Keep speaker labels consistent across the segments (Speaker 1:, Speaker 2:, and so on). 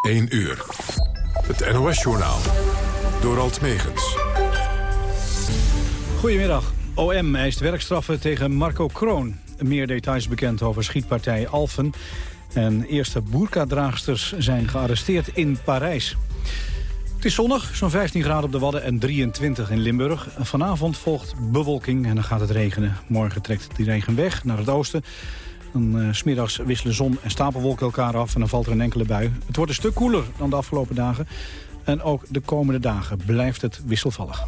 Speaker 1: 1 uur. Het NOS-journaal. Door Alt Megens.
Speaker 2: Goedemiddag. OM eist werkstraffen tegen Marco Kroon. Meer details bekend over schietpartij Alphen. En eerste boerka-draagsters zijn gearresteerd in Parijs. Het is zonnig, zo'n 15 graden op de Wadden en 23 in Limburg. Vanavond volgt bewolking en dan gaat het regenen. Morgen trekt die regen weg naar het oosten. Dan uh, smiddags wisselen zon en stapelwolken elkaar af en dan valt er een enkele bui. Het wordt een stuk koeler dan de afgelopen dagen. En ook de komende dagen blijft het wisselvallig.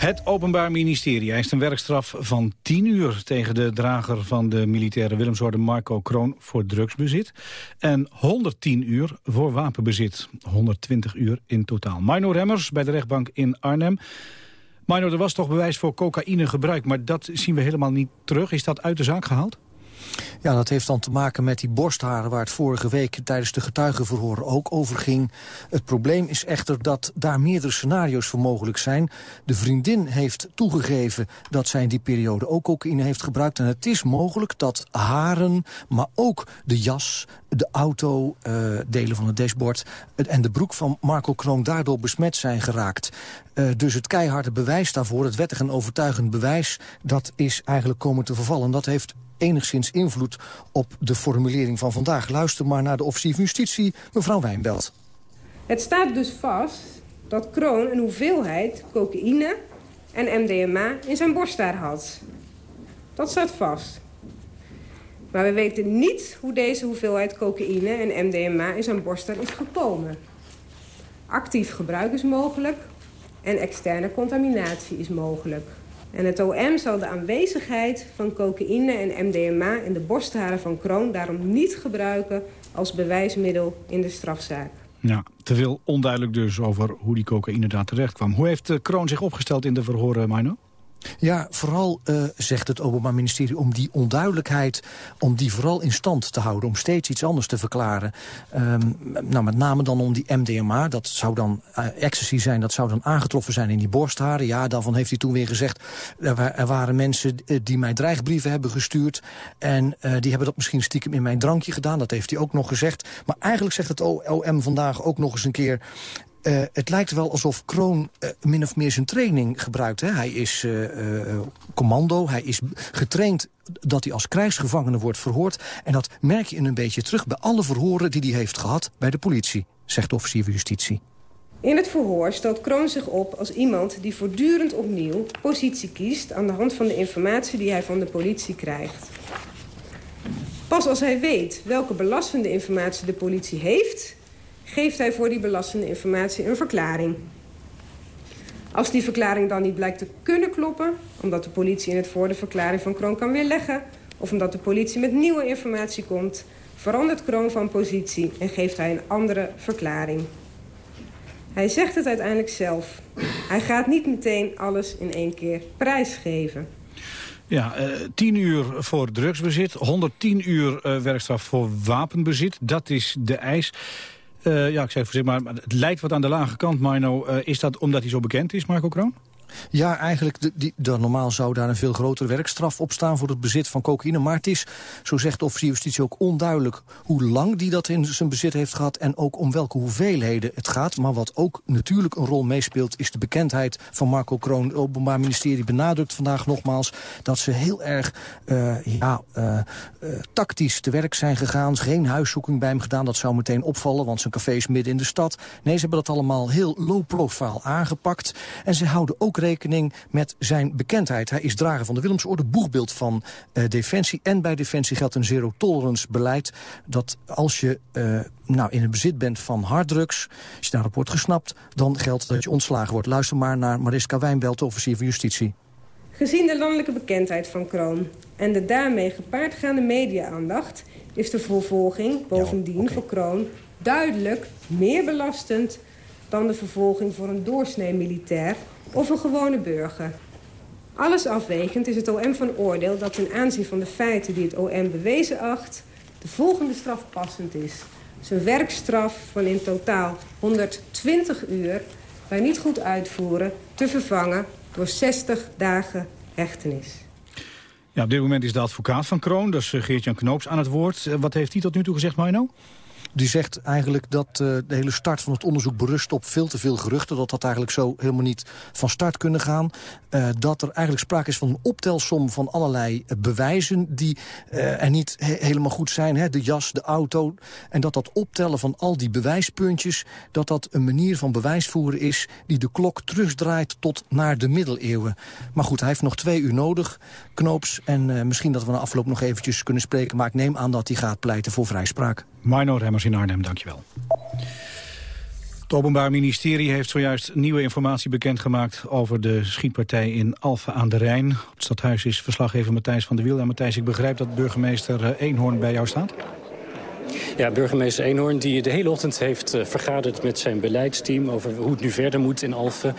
Speaker 2: Het Openbaar Ministerie eist een werkstraf van 10 uur... tegen de drager van de militaire Willemsorde Marco Kroon voor drugsbezit... en 110 uur voor wapenbezit. 120 uur in totaal. Mino Remmers bij de rechtbank in Arnhem. Mino, er was toch bewijs voor cocaïnegebruik... maar dat zien we helemaal niet terug. Is dat uit de zaak gehaald?
Speaker 3: Ja, dat heeft dan te maken met die borstharen... waar het vorige week tijdens de getuigenverhoren ook over ging. Het probleem is echter dat daar meerdere scenario's voor mogelijk zijn. De vriendin heeft toegegeven dat zij in die periode ook cocaïne heeft gebruikt. En het is mogelijk dat haren, maar ook de jas, de auto, uh, delen van het dashboard... en de broek van Marco Kroon daardoor besmet zijn geraakt. Uh, dus het keiharde bewijs daarvoor, het wettig en overtuigend bewijs... dat is eigenlijk komen te vervallen. Dat heeft enigszins invloed op de formulering van vandaag. Luister maar naar de officier van justitie, mevrouw Wijnbelt.
Speaker 4: Het staat dus vast dat Kroon een hoeveelheid cocaïne en MDMA in zijn borsthaar had. Dat staat vast. Maar we weten niet hoe deze hoeveelheid cocaïne en MDMA in zijn borsthaar is gekomen. Actief gebruik is mogelijk en externe contaminatie is mogelijk. En het OM zal de aanwezigheid van cocaïne en MDMA in de borstharen van Kroon daarom niet gebruiken als bewijsmiddel in de strafzaak.
Speaker 2: Ja, te veel onduidelijk dus over hoe die cocaïne daar terecht kwam. Hoe heeft eh, Kroon zich opgesteld in de verhoren, Mino?
Speaker 3: Ja, vooral uh, zegt het Openbaar Ministerie om die onduidelijkheid... om die vooral in stand te houden, om steeds iets anders te verklaren. Um, nou, met name dan om die MDMA, dat zou dan uh, ecstasy zijn... dat zou dan aangetroffen zijn in die borstharen. Ja, daarvan heeft hij toen weer gezegd... er, waren mensen uh, die mij dreigbrieven hebben gestuurd... en die hebben dat misschien stiekem in mijn drankje gedaan. Dat heeft hij ook nog gezegd. Maar eigenlijk zegt het OM vandaag ook nog eens een keer... Uh, het lijkt wel alsof Kroon uh, min of meer zijn training gebruikt. Hè? Hij is uh, commando, hij is getraind dat hij als krijgsgevangene wordt verhoord. En dat merk je een beetje terug bij alle verhoren die hij heeft gehad bij de politie, zegt de officier van justitie.
Speaker 4: In het verhoor stelt Kroon zich op als iemand die voortdurend opnieuw positie kiest... aan de hand van de informatie die hij van de politie krijgt. Pas als hij weet welke belastende informatie de politie heeft geeft hij voor die belastende informatie een verklaring. Als die verklaring dan niet blijkt te kunnen kloppen... omdat de politie in het voor de verklaring van Kroon kan weerleggen... of omdat de politie met nieuwe informatie komt... verandert Kroon van positie en geeft hij een andere verklaring. Hij zegt het uiteindelijk zelf. Hij gaat niet meteen alles in één keer prijsgeven.
Speaker 2: Ja, uh, 10 uur voor drugsbezit, 110 uur uh, werkstraf voor wapenbezit. Dat is de eis. Uh, ja, ik zeg voorzichtig, maar het lijkt wat aan de lage kant, Marno. Uh, is dat omdat hij zo bekend is, Marco Kroon?
Speaker 3: Ja, eigenlijk, de, die, normaal zou daar een veel grotere werkstraf op staan... voor het bezit van cocaïne. Maar het is, zo zegt de officier justitie ook onduidelijk... hoe lang die dat in zijn bezit heeft gehad... en ook om welke hoeveelheden het gaat. Maar wat ook natuurlijk een rol meespeelt... is de bekendheid van Marco Kroon. Het Openbaar Ministerie benadrukt vandaag nogmaals... dat ze heel erg uh, ja, uh, uh, tactisch te werk zijn gegaan. Geen huiszoeking bij hem gedaan. Dat zou meteen opvallen, want zijn café is midden in de stad. Nee, ze hebben dat allemaal heel low profile aangepakt. En ze houden ook rekening met zijn bekendheid. Hij is drager van de Willemsorde, boegbeeld van uh, Defensie. En bij Defensie geldt een zero-tolerance beleid. Dat als je uh, nou, in het bezit bent van harddrugs, als je daarop wordt gesnapt... dan geldt dat je ontslagen wordt. Luister maar naar Mariska Wijnbelt, officier van Justitie.
Speaker 4: Gezien de landelijke bekendheid van Kroon en de daarmee gepaardgaande media-aandacht... is de vervolging bovendien ja, okay. voor Kroon duidelijk meer belastend dan de vervolging voor een doorsnee militair of een gewone burger. Alles afwegend is het OM van oordeel dat ten aanzien van de feiten die het OM bewezen acht... de volgende straf passend is. Zijn werkstraf van in totaal 120 uur bij niet goed uitvoeren te vervangen door 60 dagen hechtenis.
Speaker 2: Ja, op dit moment is de advocaat van Kroon, dus Geert-Jan Knoops, aan het woord. Wat heeft hij tot nu toe gezegd, Mino?
Speaker 3: Die zegt eigenlijk dat uh, de hele start van het onderzoek berust op veel te veel geruchten. Dat dat eigenlijk zo helemaal niet van start kunnen gaan. Uh, dat er eigenlijk sprake is van een optelsom van allerlei uh, bewijzen... die er niet he helemaal goed zijn. Hè? De jas, de auto. En dat dat optellen van al die bewijspuntjes... dat dat een manier van bewijsvoeren is... die de klok terugdraait tot naar de middeleeuwen. Maar goed, hij heeft nog twee uur nodig, Knoops. En misschien dat we na afloop nog eventjes kunnen spreken. Maar ik neem aan dat hij gaat pleiten voor vrijspraak.
Speaker 2: Marno Remmers in Arnhem, dankjewel. Het Openbaar Ministerie heeft zojuist nieuwe informatie bekendgemaakt over de schietpartij in Alphen aan de Rijn. Op het stadhuis is verslaggever Matthijs van der Wiel. En Matthijs, ik begrijp dat burgemeester Eenhoorn bij jou staat?
Speaker 5: Ja, burgemeester Eenhoorn die de hele ochtend heeft uh, vergaderd met zijn beleidsteam... over hoe het nu verder moet in Alphen.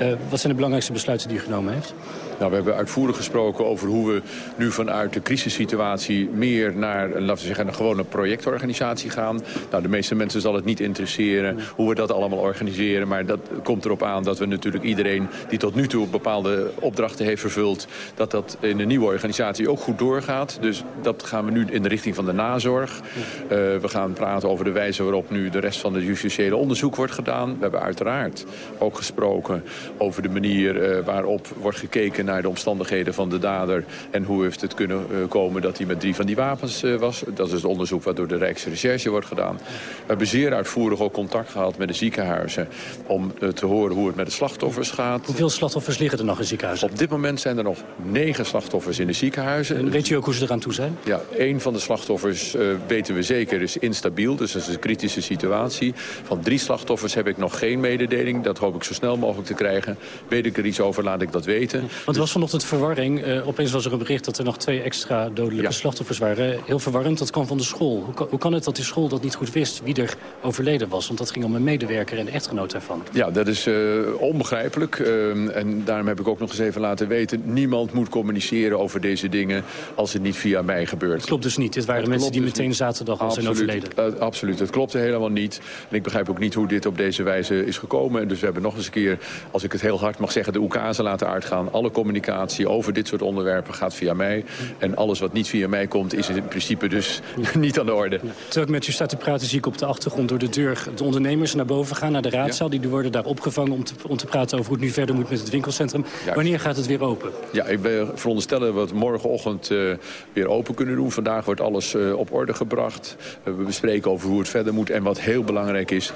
Speaker 5: Uh, wat zijn de belangrijkste besluiten die u genomen heeft?
Speaker 6: Nou, we hebben uitvoerig gesproken over hoe we nu vanuit de crisissituatie meer naar laten we zeggen, een gewone projectorganisatie gaan. Nou, de meeste mensen zal het niet interesseren hoe we dat allemaal organiseren. Maar dat komt erop aan dat we natuurlijk iedereen die tot nu toe bepaalde opdrachten heeft vervuld, dat dat in de nieuwe organisatie ook goed doorgaat. Dus dat gaan we nu in de richting van de nazorg. Uh, we gaan praten over de wijze waarop nu de rest van het justitiële onderzoek wordt gedaan. We hebben uiteraard ook gesproken over de manier uh, waarop wordt gekeken naar de omstandigheden van de dader... en hoe heeft het kunnen uh, komen dat hij met drie van die wapens uh, was. Dat is het onderzoek wat door de Rijksrecherche wordt gedaan. We hebben zeer uitvoerig ook contact gehad met de ziekenhuizen... om uh, te horen hoe het met de slachtoffers gaat.
Speaker 5: Hoeveel slachtoffers liggen er nog in ziekenhuizen?
Speaker 6: Op dit moment zijn er nog negen slachtoffers in de ziekenhuizen.
Speaker 5: En weet u ook hoe ze eraan toe zijn?
Speaker 6: Ja, één van de slachtoffers weten we zeker is instabiel. Dus dat is een kritische situatie. Van drie slachtoffers heb ik nog geen mededeling. Dat hoop ik zo snel mogelijk te krijgen. Weet ik er iets over, laat ik dat weten.
Speaker 5: Want was vanochtend verwarring. Uh, opeens was er een bericht dat er nog twee extra dodelijke ja. slachtoffers waren. Heel verwarrend, dat kwam van de school. Hoe kan, hoe kan, het dat die school dat niet goed wist wie er overleden was? Want dat ging om een medewerker en de echtgenoot daarvan.
Speaker 6: Ja, dat is uh, onbegrijpelijk. Uh, en daarom heb ik ook nog eens even laten weten... niemand moet communiceren over deze dingen als het niet via mij gebeurt.
Speaker 5: Klopt dus niet. Dit waren mensen die dus meteen zaterdag al zijn overleden.
Speaker 6: Uh, absoluut, het klopte helemaal niet. En ik begrijp ook niet hoe dit op deze wijze is gekomen. En dus we hebben nog eens een keer, als ik het heel hard mag zeggen... de oekazen laten uitgaan. Alle communicatie over dit soort onderwerpen gaat via mij. En alles wat niet via mij komt, is in principe dus niet aan de orde.
Speaker 5: Terwijl ik met u sta te praten, zie ik op de achtergrond door de deur... de ondernemers naar boven gaan, naar de raadzaal. Die worden daar opgevangen om te, om te praten over hoe het nu verder moet met het winkelcentrum. Juist. Wanneer gaat het weer open?
Speaker 6: Ja, ik ben veronderstellen dat we het morgenochtend uh, weer open kunnen doen. Vandaag wordt alles uh, op orde gebracht. Uh, we bespreken over hoe het verder moet. En wat heel belangrijk is,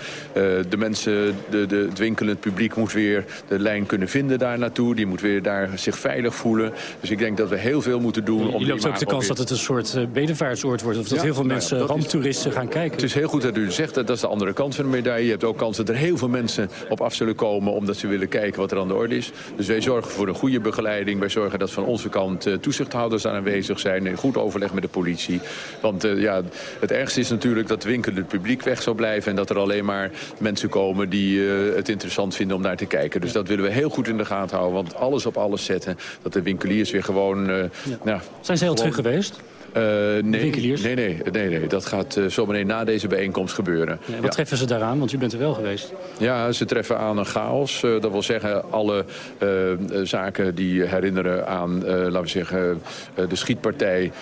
Speaker 6: de mensen, de, de, het winkelend publiek moet weer de lijn kunnen vinden daar naartoe. Die moet weer daar zich veilig voelen. Dus ik denk dat we heel veel moeten doen.
Speaker 5: om Je loopt ook de kans dat het een soort uh, bedevaartsoord wordt. Of dat ja, heel veel nou mensen, ramptoeristen, gaan kijken.
Speaker 6: Het is heel goed dat u zegt, dat, dat is de andere kant van de medaille. Je hebt ook kans dat er heel veel mensen op af zullen komen... omdat ze willen kijken wat er aan de orde is. Dus wij zorgen voor een goede begeleiding. Wij zorgen dat van onze kant uh, toezichthouders aanwezig zijn. In goed overleg met de politie. Want uh, ja, het ergste is natuurlijk dat winkelend publiek weg zou blijven... en dat er alleen maar mensen komen die het interessant vinden om naar te kijken. Dus dat willen we heel goed in de gaten houden. Want alles op alles zetten. Dat de winkeliers weer gewoon... Uh,
Speaker 5: ja. nou, Zijn ze heel terug geweest?
Speaker 6: Uh, nee, nee, nee, nee, nee, dat gaat uh, zo meteen na deze bijeenkomst gebeuren.
Speaker 5: Ja, wat ja. treffen ze daaraan? Want u bent er wel geweest.
Speaker 6: Ja, ze treffen aan een chaos. Uh, dat wil zeggen, alle zaken die herinneren aan, laten we zeggen, de schietpartij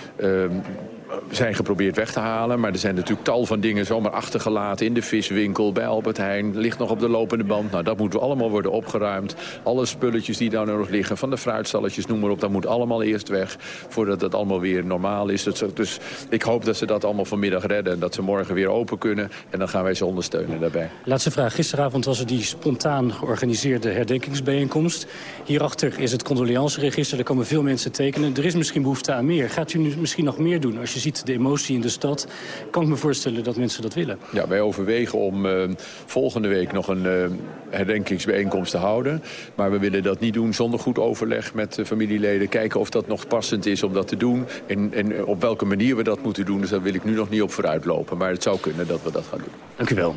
Speaker 6: zijn geprobeerd weg te halen. Maar er zijn natuurlijk tal van dingen zomaar achtergelaten... in de viswinkel, bij Albert Heijn, ligt nog op de lopende band. Nou, dat moet allemaal worden opgeruimd. Alle spulletjes die daar nog liggen, van de fruitstalletjes, noem maar op... dat moet allemaal eerst weg, voordat het allemaal weer normaal is. Dus ik hoop dat ze dat allemaal vanmiddag redden... en dat ze morgen weer open kunnen. En dan gaan wij ze ondersteunen daarbij.
Speaker 5: Laatste vraag. Gisteravond was er die spontaan georganiseerde herdenkingsbijeenkomst. Hierachter is het condoleanceregister. Er komen veel mensen tekenen. Er is misschien behoefte aan meer. Gaat u nu misschien nog meer doen als je ziet de emotie in de stad... kan ik me voorstellen dat mensen dat willen.
Speaker 6: Ja, wij overwegen om uh, volgende week nog een uh, herdenkingsbijeenkomst te houden. Maar we willen dat niet doen zonder goed overleg met de familieleden. Kijken of dat nog passend is om dat te doen. En, en op welke manier we dat moeten doen. Dus daar wil ik nu nog niet op vooruit lopen. Maar het zou kunnen dat we dat gaan doen.
Speaker 5: Dank u wel.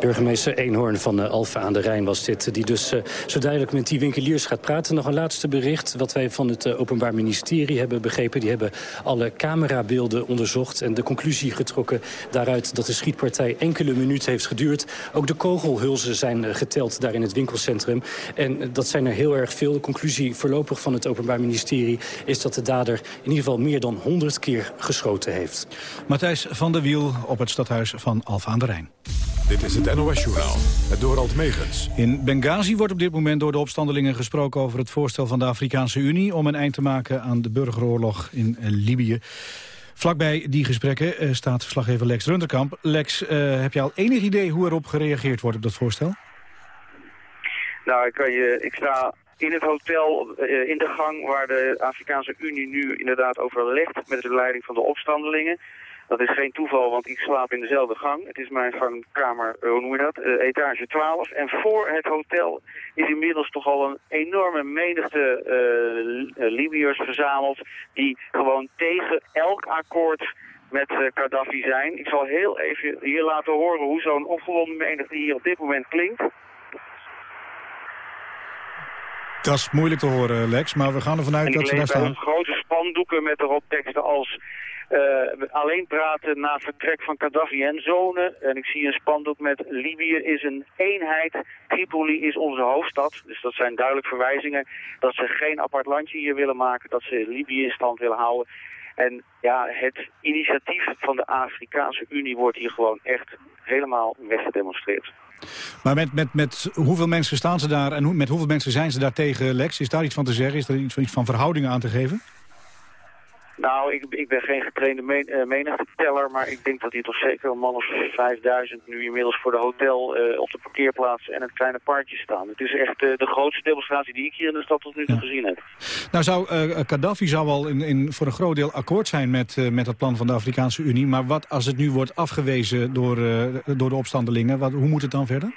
Speaker 5: Burgemeester Eenhoorn van uh, Alfa aan de Rijn was dit. Die dus uh, zo duidelijk met die winkeliers gaat praten. Nog een laatste bericht. Wat wij van het uh, Openbaar Ministerie hebben begrepen. Die hebben alle camera camerabeelden onderzocht... en de conclusie getrokken daaruit dat de schietpartij enkele minuten heeft geduurd. Ook de kogelhulzen zijn geteld daar in het winkelcentrum. En dat zijn er heel erg veel. De conclusie voorlopig van het Openbaar Ministerie... is dat de dader in ieder geval meer dan 100 keer geschoten heeft.
Speaker 2: Matthijs van der Wiel op het stadhuis van Alfa aan de Rijn.
Speaker 1: Dit is het NOS-journaal, het Dorald Megens.
Speaker 2: In Benghazi wordt op dit moment door de opstandelingen gesproken over het voorstel van de Afrikaanse Unie... om een eind te maken aan de burgeroorlog in eh, Libië. Vlakbij die gesprekken uh, staat verslaggever Lex Runderkamp. Lex, uh, heb je al enig idee hoe erop gereageerd wordt op dat voorstel?
Speaker 7: Nou, ik, kan je, ik sta in het hotel in de gang waar de Afrikaanse Unie nu inderdaad overlegt met de leiding van de opstandelingen. Dat is geen toeval, want ik slaap in dezelfde gang. Het is mijn gangkamer, eh, hoe noem je dat, uh, etage 12. En voor het hotel is inmiddels toch al een enorme menigte uh, Libiërs verzameld... die gewoon tegen elk akkoord met uh, Gaddafi zijn. Ik zal heel even hier laten horen hoe zo'n opgewonden menigte hier op dit moment klinkt.
Speaker 2: Dat is moeilijk te horen, Lex, maar we gaan ervan uit dat ze daar staan.
Speaker 7: grote spandoeken met erop teksten als... Uh, alleen praten na vertrek van Gaddafi en zonen. En ik zie een spandoek met Libië is een eenheid. Tripoli is onze hoofdstad. Dus dat zijn duidelijk verwijzingen dat ze geen apart landje hier willen maken. Dat ze Libië in stand willen houden. En ja, het initiatief van de Afrikaanse Unie wordt hier gewoon echt helemaal weggedemonstreerd.
Speaker 2: Maar met, met, met hoeveel mensen staan ze daar en met hoeveel mensen zijn ze daar tegen, Lex? Is daar iets van te zeggen? Is er iets, iets van verhoudingen aan te geven?
Speaker 7: Nou, ik, ik ben geen getrainde men, menigteteller, maar ik denk dat hier toch zeker een man of 5000 nu inmiddels voor de hotel uh, op de parkeerplaats en het kleine parkje staan. Het is echt uh, de grootste demonstratie die ik hier in de stad tot nu toe ja. gezien heb.
Speaker 2: Nou, zou, Gaddafi zou al in, in, voor een groot deel akkoord zijn met, met het plan van de Afrikaanse Unie, maar wat als het nu wordt afgewezen door, door de opstandelingen, wat, hoe moet het dan verder?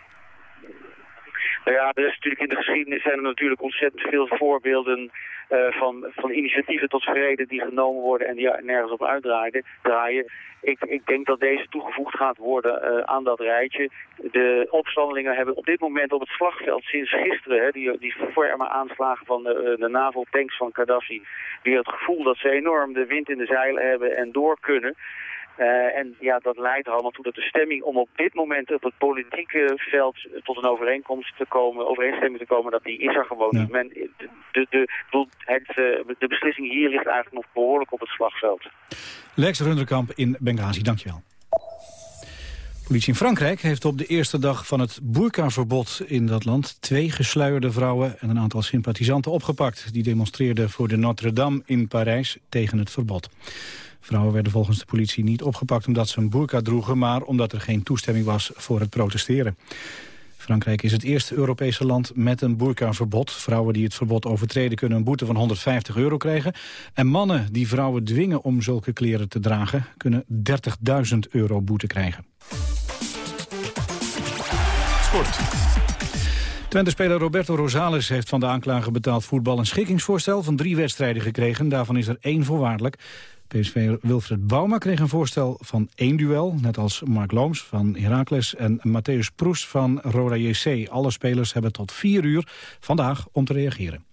Speaker 7: Nou ja, er is natuurlijk in de geschiedenis zijn er natuurlijk ontzettend veel voorbeelden uh, van, van initiatieven tot vrede die genomen worden en die nergens op uitdraaien. Draaien. Ik, ik denk dat deze toegevoegd gaat worden uh, aan dat rijtje. De opstandelingen hebben op dit moment op het slagveld sinds gisteren, hè, die, die aanslagen van de, de NAVO-tanks van Gaddafi, weer het gevoel dat ze enorm de wind in de zeilen hebben en door kunnen. Uh, en ja, dat leidt er allemaal toe dat de stemming om op dit moment op het politieke veld tot een overeenkomst te komen, overeenstemming te komen, dat die is er gewoon niet. Men, de, de, het, uh, de beslissing hier ligt eigenlijk nog behoorlijk op het slagveld.
Speaker 2: Lex Runderkamp in Benghazi, dankjewel. Politie in Frankrijk heeft op de eerste dag van het boerkaverbod in dat land... twee gesluierde vrouwen en een aantal sympathisanten opgepakt. Die demonstreerden voor de Notre-Dame in Parijs tegen het verbod. Vrouwen werden volgens de politie niet opgepakt omdat ze een burka droegen... maar omdat er geen toestemming was voor het protesteren. Frankrijk is het eerste Europese land met een burkaverbod. Vrouwen die het verbod overtreden kunnen een boete van 150 euro krijgen. En mannen die vrouwen dwingen om zulke kleren te dragen... kunnen 30.000 euro boete krijgen.
Speaker 1: Sport.
Speaker 2: Twente-speler Roberto Rosales heeft van de aanklager betaald voetbal een schikkingsvoorstel van drie wedstrijden gekregen. Daarvan is er één voorwaardelijk. PSV Wilfred Bouma kreeg een voorstel van één duel... net als Mark Looms van Heracles en Matthäus Proes van Roda JC. Alle spelers hebben tot vier uur vandaag om te reageren.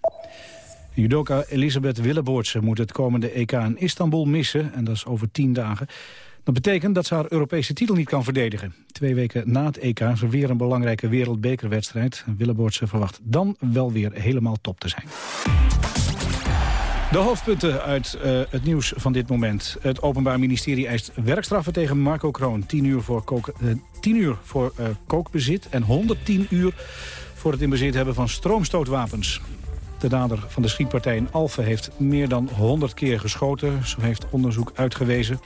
Speaker 2: Judoka Elisabeth Willeboortse moet het komende EK in Istanbul missen... en dat is over tien dagen. Dat betekent dat ze haar Europese titel niet kan verdedigen. Twee weken na het EK is er weer een belangrijke wereldbekerwedstrijd. Willeboortse verwacht dan wel weer helemaal top te zijn. De hoofdpunten uit uh, het nieuws van dit moment. Het Openbaar Ministerie eist werkstraffen tegen Marco Kroon. 10 uur voor, kook, uh, 10 uur voor uh, kookbezit en 110 uur voor het in bezit hebben van stroomstootwapens. De dader van de schietpartij in Alphen heeft meer dan 100 keer geschoten. Zo heeft onderzoek uitgewezen.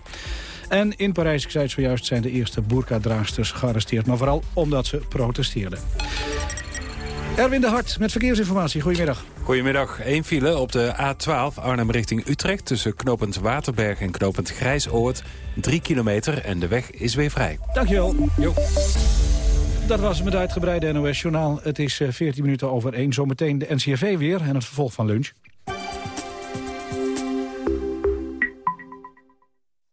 Speaker 2: En in Parijs, ik zei zojuist, zijn de eerste burka-draagsters gearresteerd. Maar vooral omdat ze protesteerden. Erwin de Hart met verkeersinformatie. Goedemiddag.
Speaker 8: Goedemiddag. Eén file op de A12 Arnhem richting Utrecht... tussen knopend Waterberg en knopend Grijsoord. Drie kilometer en de weg is weer vrij.
Speaker 2: Dankjewel. Jo. Dat was het met uitgebreide NOS-journaal. Het is 14 minuten over 1. Zometeen de NCRV weer en het vervolg van lunch.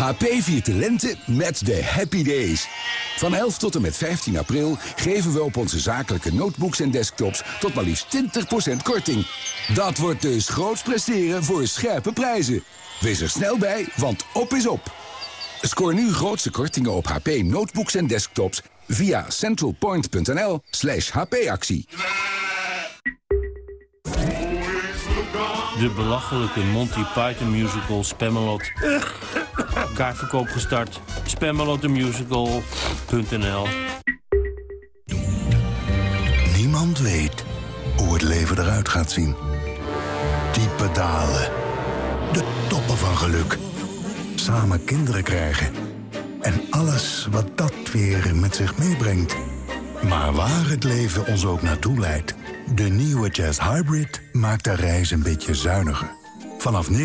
Speaker 9: HP viert de lente met de Happy Days. Van 11 tot en met 15 april geven we op onze zakelijke notebooks en desktops tot maar liefst 20% korting. Dat wordt dus groots presteren voor scherpe prijzen. Wees er snel bij, want op is op. Scoor nu grootste kortingen op HP notebooks en desktops via centralpoint.nl slash hpactie.
Speaker 10: De belachelijke Monty Python musical Spamalot. Kaartverkoop gestart. Spamalotthemusical.nl
Speaker 11: Niemand weet hoe het leven eruit gaat zien. Diepe dalen. De toppen van geluk. Samen kinderen krijgen. En alles wat dat weer met zich meebrengt. Maar waar het leven ons ook naartoe leidt... de nieuwe Jazz Hybrid maakt de reis een beetje zuiniger. Vanaf 19.200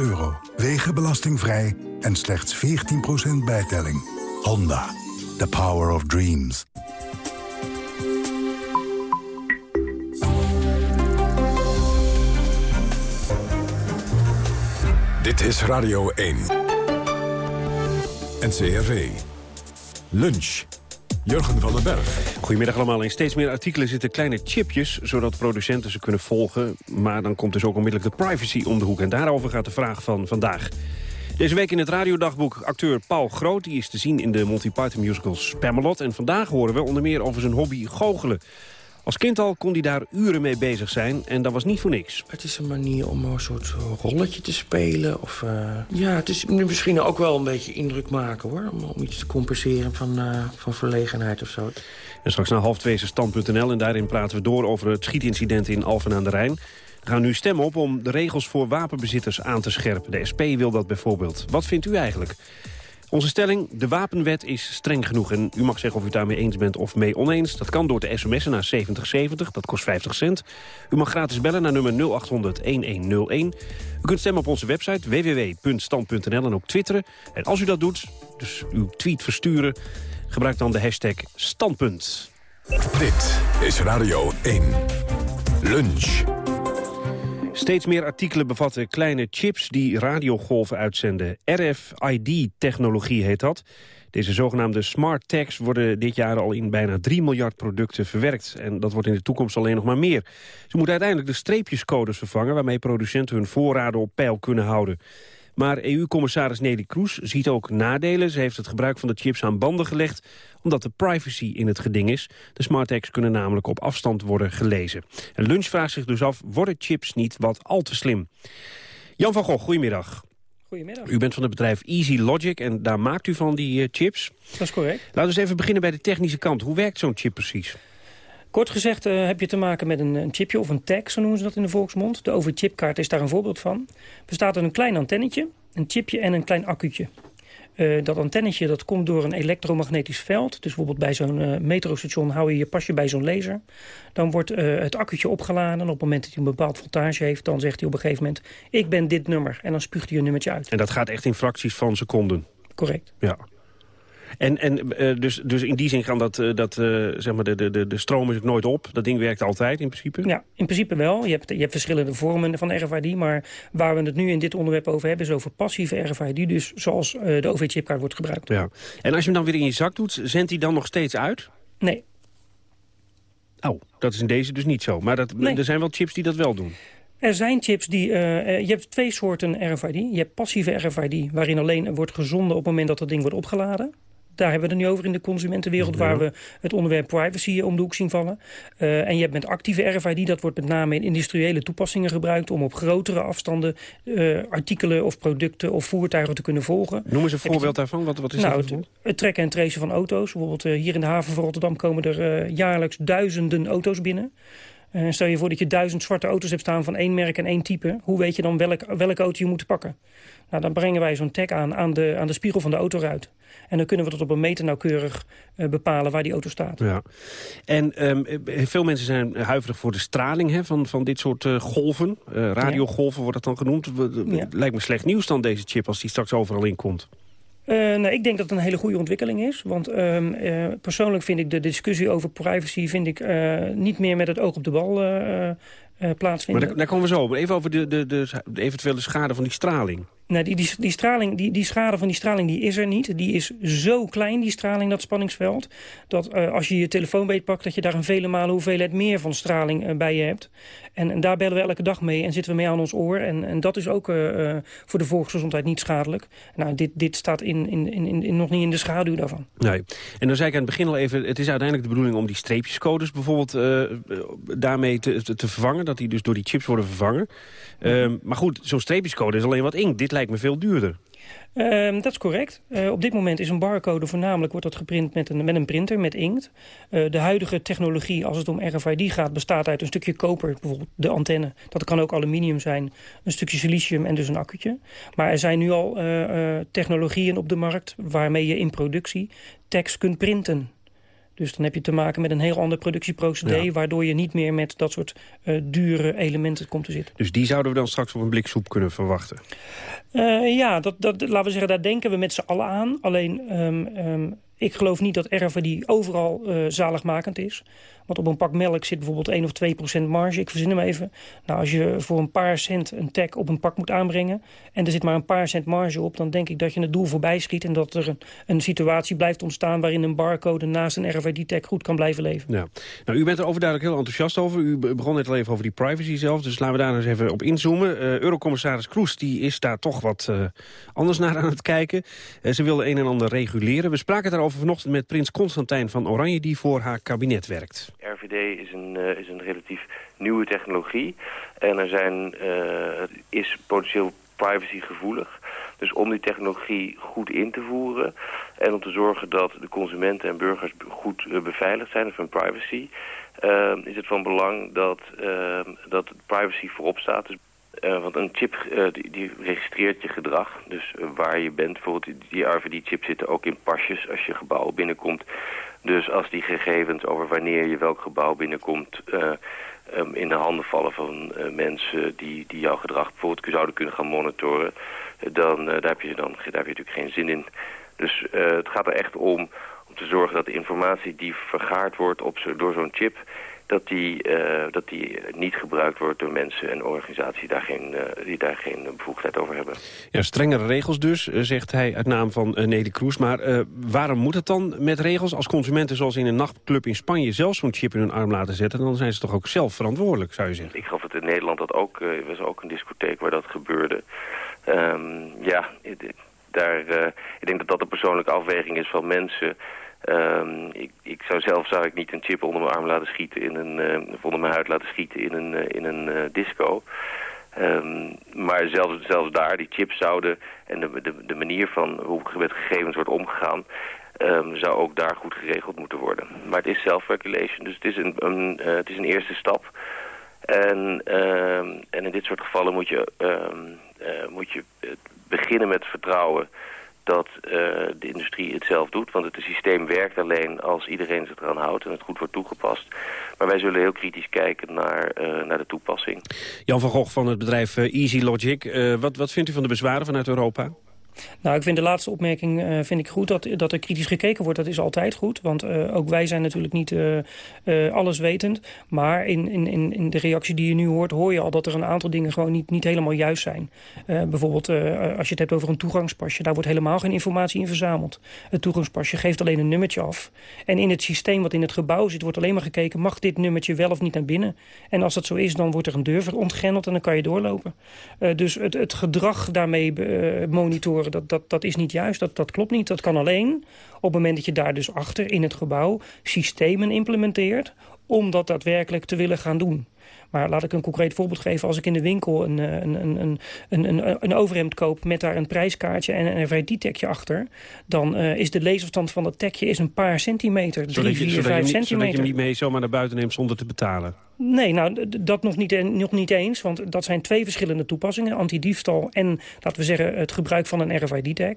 Speaker 11: euro, wegenbelastingvrij en slechts 14% bijtelling. Honda, the power of dreams.
Speaker 1: Dit is Radio 1. NCRV. Lunch. Jurgen van den Berg.
Speaker 12: Goedemiddag allemaal. In steeds meer artikelen zitten kleine chipjes... zodat producenten ze kunnen volgen. Maar dan komt dus ook onmiddellijk de privacy om de hoek. En daarover gaat de vraag van vandaag. Deze week in het radiodagboek acteur Paul Groot. Die is te zien in de Monty Python musical Spamalot. En vandaag horen we onder meer over zijn hobby goochelen. Als kind al kon hij daar uren mee bezig zijn en dat was niet voor niks.
Speaker 13: Het is een manier om een soort rolletje te spelen. Of, uh, ja, het is misschien ook wel een beetje indruk maken, hoor. Om, om iets te compenseren van, uh, van verlegenheid of zo.
Speaker 12: En straks naar half twee is stand.nl en daarin praten we door over het schietincident in Alphen aan de Rijn. We gaan nu stemmen op om de regels voor wapenbezitters aan te scherpen. De SP wil dat bijvoorbeeld. Wat vindt u eigenlijk? Onze stelling, de wapenwet is streng genoeg. En u mag zeggen of u daarmee eens bent of mee oneens. Dat kan door te sms'en naar 7070, dat kost 50 cent. U mag gratis bellen naar nummer 0800-1101. U kunt stemmen op onze website www.stand.nl en ook twitteren. En als u dat doet, dus uw tweet versturen... gebruik dan de hashtag standpunt.
Speaker 1: Dit is Radio 1. Lunch.
Speaker 12: Steeds meer artikelen bevatten kleine chips die radiogolven uitzenden. RFID-technologie heet dat. Deze zogenaamde smart tags worden dit jaar al in bijna 3 miljard producten verwerkt. En dat wordt in de toekomst alleen nog maar meer. Ze moeten uiteindelijk de streepjescodes vervangen... waarmee producenten hun voorraden op peil kunnen houden. Maar EU-commissaris Nelly Kroes ziet ook nadelen. Ze heeft het gebruik van de chips aan banden gelegd omdat de privacy in het geding is. De smart tags kunnen namelijk op afstand worden gelezen. En Lunch vraagt zich dus af, worden chips niet wat al te slim? Jan van Gogh, goedemiddag.
Speaker 14: Goedemiddag.
Speaker 12: U bent van het bedrijf Easy Logic en daar maakt u van die uh, chips.
Speaker 14: Dat is correct.
Speaker 12: Laten we eens even beginnen bij de technische kant. Hoe werkt zo'n chip precies?
Speaker 14: Kort gezegd uh, heb je te maken met een, een, chipje of een tag, zo noemen ze dat in de volksmond. De OV-chipkaart is daar een voorbeeld van. Bestaat uit een klein antennetje, een chipje en een klein accuutje. Uh, dat antennetje dat komt door een elektromagnetisch veld. Dus bijvoorbeeld bij zo'n uh, metrostation hou je je pasje bij zo'n laser. Dan wordt uh, het accuutje opgeladen. En op het moment dat hij een bepaald voltage heeft... dan zegt hij op een gegeven moment, ik ben dit nummer. En dan spuugt hij een nummertje uit.
Speaker 12: En dat gaat echt in fracties van seconden?
Speaker 14: Correct.
Speaker 12: Ja. En, en uh, dus, dus in die zin gaan dat, uh, dat uh, zeg maar de, de, de stroom is ook nooit op. Dat ding werkt altijd in principe?
Speaker 14: Ja, in principe wel. Je hebt, je hebt verschillende vormen van RFID. Maar waar we het nu in dit onderwerp over hebben... is over passieve RFID. Dus zoals de OV-chipkaart wordt gebruikt.
Speaker 12: Ja. En als je hem dan weer in je zak doet, zendt hij dan nog steeds uit?
Speaker 14: Nee.
Speaker 12: Oh, dat is in deze dus niet zo. Maar dat, nee. er zijn wel chips die dat wel doen.
Speaker 14: Er zijn chips die... Uh, je hebt twee soorten RFID. Je hebt passieve RFID, waarin alleen wordt gezonden op het moment dat het ding wordt opgeladen. Daar hebben we het nu over in de consumentenwereld... Ja. waar we het onderwerp privacy om de hoek zien vallen. Uh, en je hebt met actieve RFID, dat wordt met name in industriële toepassingen gebruikt... om op grotere afstanden uh, artikelen of producten of voertuigen te kunnen volgen.
Speaker 12: Noem eens een voorbeeld daarvan. Wat, wat is
Speaker 14: nou,
Speaker 12: dat
Speaker 14: het, het trekken en tracen van auto's. Bijvoorbeeld uh, hier in de haven van Rotterdam komen er jaarlijks duizenden auto's binnen. Uh, stel je voor dat je duizend zwarte auto's hebt staan van één merk en één type. Hoe weet je dan welk, welke auto je moet pakken? Nou, dan brengen wij zo'n tag aan aan de, aan de spiegel van de autoruit. En dan kunnen we tot op een meter nauwkeurig uh, bepalen waar die auto staat.
Speaker 12: Ja. En um, veel mensen zijn huiverig voor de straling hè, van, van dit soort uh, golven. radiogolven wordt dat dan genoemd. Ja. Lijkt me slecht nieuws dan deze chip als die straks overal in komt.
Speaker 14: Uh, nou, ik denk dat het een hele goede ontwikkeling is. Want uh, uh, persoonlijk vind ik de discussie over privacy... vind ik niet meer met het oog op de bal plaatsvinden.
Speaker 12: Maar daar, daar, komen we zo op. Even over de, de, de, de eventuele schade van die straling.
Speaker 14: Nou, die, die, straling, die, die schade van die straling die is er niet. Die is zo klein, die straling, dat spanningsveld... dat uh, als je je telefoon beetpakt... dat je daar een vele malen hoeveelheid meer van straling uh, bij je hebt. En, en, daar bellen we elke dag mee en zitten we mee aan ons oor. En, en dat is ook uh, voor de volksgezondheid niet schadelijk. Nou, dit, dit staat in, in, in, in, nog niet in de schaduw daarvan.
Speaker 12: Nee. En dan zei ik aan het begin al even... het is uiteindelijk de bedoeling om die streepjescodes bijvoorbeeld... daarmee te, te, vervangen. Dat die dus door die chips worden vervangen. Uh, maar goed, zo'n streepjescode is alleen wat inkt. Dit me veel duurder.
Speaker 14: Uh, dat is correct. Uh, op dit moment is een barcode voornamelijk wordt dat geprint met een, met een printer, met inkt. Uh, de huidige technologie, als het om RFID gaat, bestaat uit een stukje koper. Bijvoorbeeld de antenne. Dat kan ook aluminium zijn. Een stukje silicium en dus een accu'tje. Maar er zijn nu al uh, technologieën op de markt waarmee je in productie tekst kunt printen. Dus dan heb je te maken met een heel ander productieprocedé... waardoor je niet meer met dat soort uh, dure elementen komt te zitten.
Speaker 12: Dus die zouden we dan straks op een bliksoep kunnen verwachten?
Speaker 14: Uh, ja, dat, dat, laten we zeggen, daar denken we met z'n allen aan. Alleen, um, um, ik geloof niet dat RFID overal uh, zaligmakend is. Want op een pak melk zit bijvoorbeeld 1 of 2 procent marge. Ik verzin hem even. Nou, als je voor een paar cent een tag op een pak moet aanbrengen... en er zit maar een paar cent marge op... dan denk ik dat je het doel voorbij schiet... en dat er een, een situatie blijft ontstaan... waarin een barcode naast een RFID-tag goed kan blijven leven.
Speaker 12: Ja. Nou, u bent er overduidelijk heel enthousiast over. U begon net al even over die privacy zelf. Dus laten we daar eens even op inzoomen. Uh, Eurocommissaris Kroes die is daar toch wat uh, anders naar aan het kijken. Ze wilde een en ander reguleren. We spraken daarover vanochtend met prins Constantijn van Oranje... die voor haar kabinet werkt.
Speaker 15: RVD is een, uh, is een relatief nieuwe technologie. En er zijn, uh, is potentieel privacygevoelig. Dus om die technologie goed in te voeren... en om te zorgen dat de consumenten en burgers goed uh, beveiligd zijn van privacy... is het van belang dat, dat privacy voorop staat. Dus uh, want een chip uh, die, die, registreert je gedrag. Dus uh, waar je bent, bijvoorbeeld die, RFID-chips zitten ook in pasjes als je gebouw binnenkomt. Dus als die gegevens over wanneer je welk gebouw binnenkomt... Um, in de handen vallen van mensen die, die jouw gedrag bijvoorbeeld zouden kunnen gaan monitoren... dan, daar, heb je dan daar heb je natuurlijk geen zin in. Dus het gaat er echt om om te zorgen dat de informatie die vergaard wordt op door zo'n chip dat die, uh, dat die niet gebruikt wordt door mensen en organisaties die daar geen, uh, die daar geen bevoegdheid over hebben.
Speaker 12: Ja, strengere regels dus, zegt hij uit naam van Nelly Kroes. Maar waarom moet het dan met regels? Als consumenten zoals in een nachtclub in Spanje zelf zo'n chip in hun arm laten zetten... dan zijn ze toch ook zelf verantwoordelijk, zou je zeggen?
Speaker 15: Ik geloof dat in Nederland dat ook, er was ook een discotheek waar dat gebeurde. Um, ja, daar, ik denk dat dat een persoonlijke afweging is van mensen... Um, ik, ik, zou zelf zou ik niet een chip onder mijn arm laten schieten in een, uh, of onder mijn huid laten schieten in een, uh, in een uh, disco. Um, maar zelfs, zelfs daar, die chips zouden en de, de, de manier van hoe met gegevens wordt omgegaan, um, zou ook daar goed geregeld moeten worden. Maar het is self-regulation, dus het is een, een het is een eerste stap. En, en in dit soort gevallen moet je, moet je beginnen met vertrouwen dat uh, de industrie het zelf doet. Want het systeem werkt alleen als iedereen zich eraan houdt en het goed wordt toegepast. Maar wij zullen heel kritisch kijken naar, uh, naar de toepassing.
Speaker 12: Jan van Gogh van het bedrijf uh, Easy Logic. wat, wat vindt u van de bezwaren vanuit Europa?
Speaker 14: Nou, ik vind de laatste opmerking uh, vind ik goed dat, dat er kritisch gekeken wordt. Dat is altijd goed, want uh, ook wij zijn natuurlijk niet uh, alleswetend. Maar in, in, in de reactie die je nu hoort, hoor je al dat er een aantal dingen gewoon niet, niet helemaal juist zijn. bijvoorbeeld als je het hebt over een toegangspasje, daar wordt helemaal geen informatie in verzameld. Het toegangspasje geeft alleen een nummertje af. En in het systeem wat in het gebouw zit, wordt alleen maar gekeken, mag dit nummertje wel of niet naar binnen? En als dat zo is, dan wordt er een deur ontgrendeld en dan kan je doorlopen. dus het, het gedrag daarmee monitoren dat, dat, dat is niet juist, dat, dat klopt niet. Dat kan alleen op het moment dat je daar dus achter in het gebouw systemen implementeert om dat daadwerkelijk te willen gaan doen. Maar laat ik een concreet voorbeeld geven. Als ik in de winkel een, een, een, een, een, een overhemd koop met daar een prijskaartje en een RFID-tagje achter... dan uh, is de leesafstand van dat tagje is een paar centimeter. Drie, vier, vijf centimeter.
Speaker 12: Zodat je hem niet mee zomaar naar buiten neemt zonder te betalen.
Speaker 14: Nee, nou, dat nog niet, nog niet eens. Want dat zijn twee verschillende toepassingen. Antidiefstal en, laten we zeggen, het gebruik van een RFID-tag.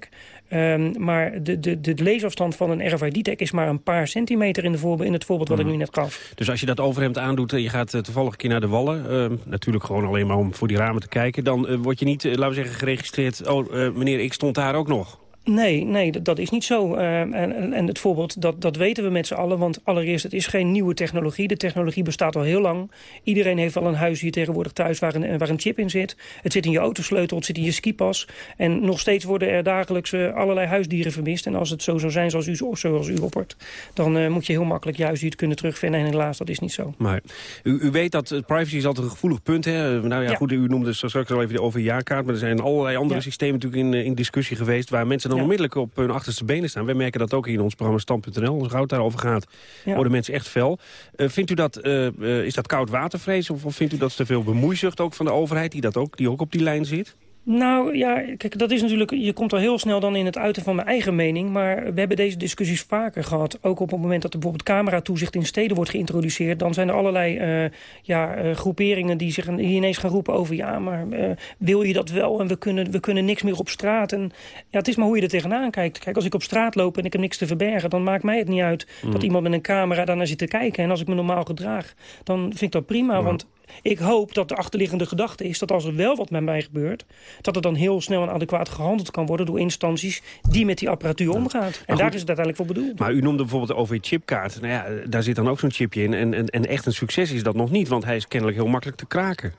Speaker 14: Um, maar de, de, de leesafstand van een RFID-tag is maar een paar centimeter in, de voorbeeld, in het voorbeeld wat ik nu net gaf.
Speaker 12: Dus als je dat overhemd aandoet en je gaat uh, toevallig een keer naar de Wallen... Uh, natuurlijk gewoon alleen maar om voor die ramen te kijken... dan uh, word je niet, laten we zeggen, geregistreerd... oh, meneer, ik stond daar ook nog.
Speaker 14: Nee, nee, dat, dat is niet zo. Uh, en, en het voorbeeld, dat, dat weten we met z'n allen. Want allereerst, het is geen nieuwe technologie. De technologie bestaat al heel lang. Iedereen heeft al een huis hier tegenwoordig thuis waar een, waar een chip in zit. Het zit in je autosleutel, het zit in je skipas. En nog steeds worden er dagelijks uh, allerlei huisdieren vermist. En als het zo zou zijn zoals u, zoals u oppert... dan uh, moet je heel makkelijk je huisdier kunnen terugvinden. En helaas, dat is niet zo.
Speaker 12: Maar u, u weet dat privacy is altijd een gevoelig punt. Hè? Nou ja, ja. goed, u noemde straks al even de overjaarkaart. Maar er zijn allerlei andere ja. systemen natuurlijk in, in discussie geweest... waar mensen dan onmiddellijk op hun achterste benen staan. Wij merken dat ook in ons programma Stand.nl. Als het daarover gaat, worden mensen echt fel. Uh, vindt u dat, uh, uh, is dat koud watervrees? Of, of vindt u dat te veel bemoeizucht ook van de overheid... die, dat ook, die ook op die lijn zit?
Speaker 14: Nou ja, kijk, dat is natuurlijk. Je komt al heel snel dan in het uiten van mijn eigen mening. Maar we hebben deze discussies vaker gehad. Ook op het moment dat er bijvoorbeeld cameratoezicht in steden wordt geïntroduceerd. Dan zijn er allerlei uh, ja, uh, groeperingen die, zich, die ineens gaan roepen over... ja, maar uh, wil je dat wel? En we kunnen, we kunnen niks meer op straat. En ja, het is maar hoe je er tegenaan kijkt. Kijk, als ik op straat loop en ik heb niks te verbergen... dan maakt mij het niet uit mm. dat iemand met een camera daarnaar zit te kijken. En als ik me normaal gedraag, dan vind ik dat prima. Mm. Want ik hoop dat de achterliggende gedachte is dat als er wel wat met mij gebeurt... dat er dan heel snel en adequaat gehandeld kan worden... door instanties die met die apparatuur omgaan. En
Speaker 12: goed,
Speaker 14: daar is het uiteindelijk voor bedoeld.
Speaker 12: Maar u noemde bijvoorbeeld de OV-chipkaart. Nou ja, daar zit dan ook zo'n chipje in. En, en, en echt een succes is dat nog niet, want hij is kennelijk heel makkelijk te kraken.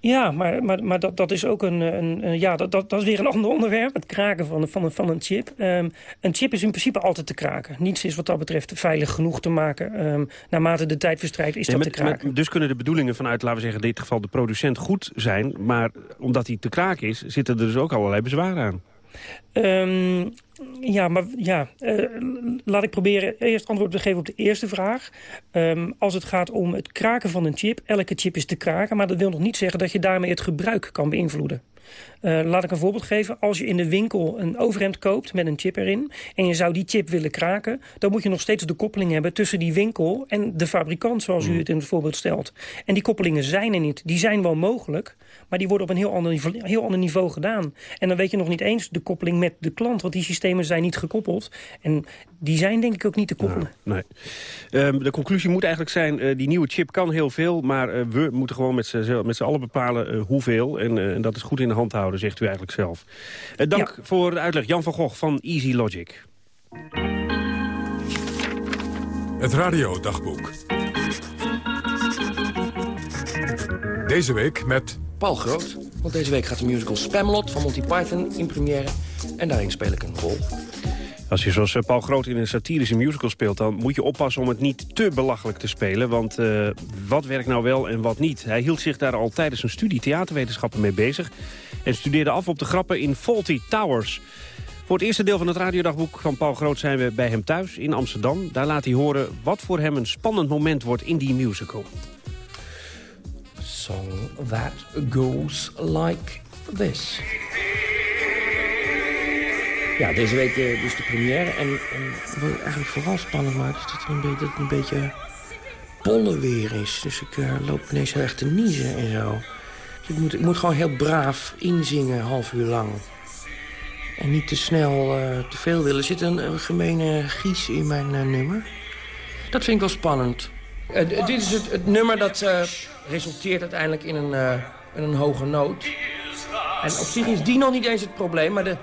Speaker 14: Ja, maar, maar, maar dat, dat is ook een, een, een ja, dat, dat, dat is weer een ander onderwerp. Het kraken van, van, een, van een chip. Um, een chip is in principe altijd te kraken. Niets is wat dat betreft veilig genoeg te maken. Um, naarmate de tijd verstrijkt is
Speaker 12: nee,
Speaker 14: dat
Speaker 12: met,
Speaker 14: te kraken.
Speaker 12: Met, dus kunnen de bedoelingen vanuit, laten we zeggen, in dit geval de producent goed zijn. Maar omdat hij te kraken is, zitten er dus ook allerlei bezwaren aan.
Speaker 14: Um, ja, maar ja, uh, laat ik proberen eerst antwoord te geven op de eerste vraag. Um, als het gaat om het kraken van een chip, elke chip is te kraken... maar dat wil nog niet zeggen dat je daarmee het gebruik kan beïnvloeden. Uh, laat ik een voorbeeld geven. Als je in de winkel een overhemd koopt met een chip erin... en je zou die chip willen kraken... dan moet je nog steeds de koppeling hebben tussen die winkel... en de fabrikant, zoals u het in het voorbeeld stelt. En die koppelingen zijn er niet. Die zijn wel mogelijk, maar die worden op een heel ander, niveau, heel ander niveau gedaan. En dan weet je nog niet eens de koppeling met de klant... want die systemen zijn niet gekoppeld. En die zijn denk ik ook niet te koppelen.
Speaker 12: Nou, nee. um, de conclusie moet eigenlijk zijn... Uh, die nieuwe chip kan heel veel... maar uh, we moeten gewoon met z'n allen bepalen uh, hoeveel. En, en dat is goed in de hand houden, zegt u eigenlijk zelf. Uh, dank ja. voor de uitleg. Jan van Gogh van Easy Logic.
Speaker 1: Het radiodagboek. Deze week met...
Speaker 13: Paul Groot. Want deze week gaat de musical Spamalot van Monty Python in première. En daarin speel ik een rol.
Speaker 12: Als je zoals Paul Groot in een satirische musical speelt... dan moet je oppassen om het niet te belachelijk te spelen. Want uh, wat werkt nou wel en wat niet? Hij hield zich daar al tijdens zijn studie theaterwetenschappen mee bezig... en studeerde af op de grappen in Faulty Towers. Voor het eerste deel van het radiodagboek van Paul Groot zijn we bij hem thuis in Amsterdam. Daar laat hij horen wat voor hem een spannend moment wordt in die musical.
Speaker 13: Song that goes like this. Ja, deze week uh, dus de première. En, en wat eigenlijk vooral spannend maakt... is dat, een beetje, een beetje pollenweer is. Dus ik uh, loop ineens heel erg te niezen en zo. Dus ik moet, ik moet gewoon heel braaf inzingen, half uur lang. En niet te snel uh, te veel willen. Er zit een, een gemene gies in mijn nummer. Dat vind ik wel spannend. Dit is het, het nummer dat resulteert uiteindelijk in een, in een hoge noot. En op zich is die nog niet eens het probleem, maar de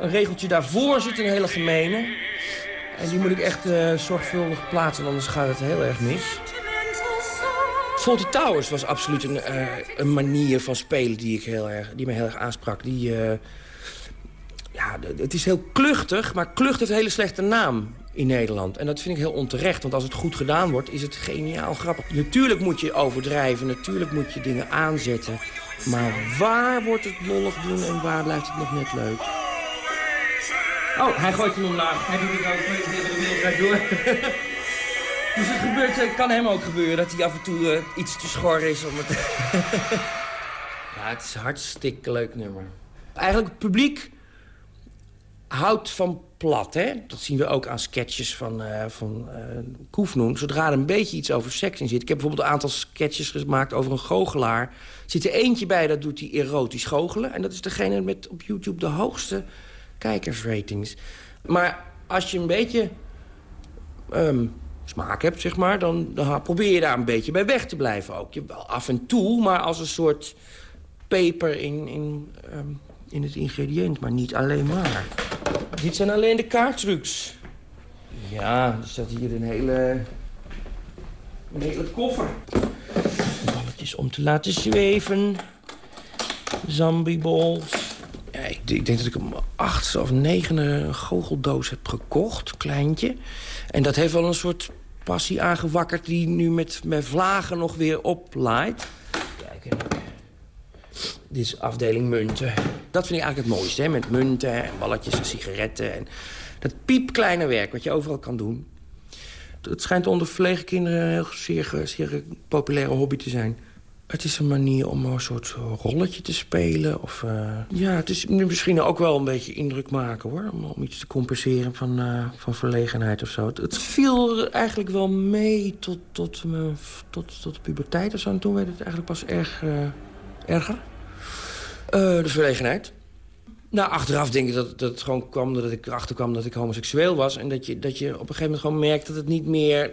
Speaker 13: een regeltje daarvoor zit een hele gemene. En die moet ik echt zorgvuldig plaatsen, anders gaat het heel erg mis. Fawlty Towers was absoluut een, een manier van spelen die, ik heel erg, die me heel erg aansprak. Die, ja, het is heel kluchtig, maar klucht heeft een hele slechte naam in Nederland. En dat vind ik heel onterecht, want als het goed gedaan wordt, is het geniaal grappig. Natuurlijk moet je overdrijven, natuurlijk moet je dingen aanzetten. Maar waar wordt het lollig doen en waar blijft het nog net leuk? Oh, hij gooit hem omlaag. Hij doet het ook de wereld door. dus het gebeurt, het kan hem ook gebeuren dat hij af en toe uh, iets te schor is. Om het ja, het is een hartstikke leuk nummer. Eigenlijk het publiek houdt van plat, hè? Dat zien we ook aan sketches van, uh, van uh. Zodra er een beetje iets over seks in zit. Ik heb bijvoorbeeld een aantal sketches gemaakt over een goochelaar. Zit er eentje bij, dat doet hij erotisch goochelen. En dat is degene met op YouTube de hoogste kijkersratings. Maar als je een beetje um, smaak hebt, zeg maar... Dan, dan, probeer je daar een beetje bij weg te blijven ook. Je, wel af en toe, maar als een soort peper in, in, um, in het ingrediënt. Maar niet alleen maar. Dit zijn alleen de kaarttrucs. Ja, er staat hier een hele... Hele koffer. Balletjes om te laten zweven. Zambieballs. Ja, ik, ik denk dat ik een achtste of negende goocheldoos heb gekocht. Kleintje. En dat heeft wel een soort passie aangewakkerd... die nu met, met vlagen nog weer oplaait. Kijk, dit is afdeling munten. Dat vind ik eigenlijk het mooiste, hè? Met munten en balletjes en sigaretten. En dat piepkleine werk wat je overal kan doen. Het schijnt onder verlegen kinderen een heel zeer, zeer populaire hobby te zijn. Het is een manier om een soort rolletje te spelen. Of, uh, ja, het is misschien ook wel een beetje indruk maken, hoor. Om, iets te compenseren van, uh, van verlegenheid of zo. Het, viel eigenlijk wel mee tot, tot, uh, tot, tot de puberteit of zo. En toen werd het eigenlijk pas erg erger. De verlegenheid. Nou, achteraf denk ik dat, dat het gewoon kwam dat ik erachter kwam dat ik homoseksueel was. En dat je, dat je op een gegeven moment gewoon merkt dat het niet meer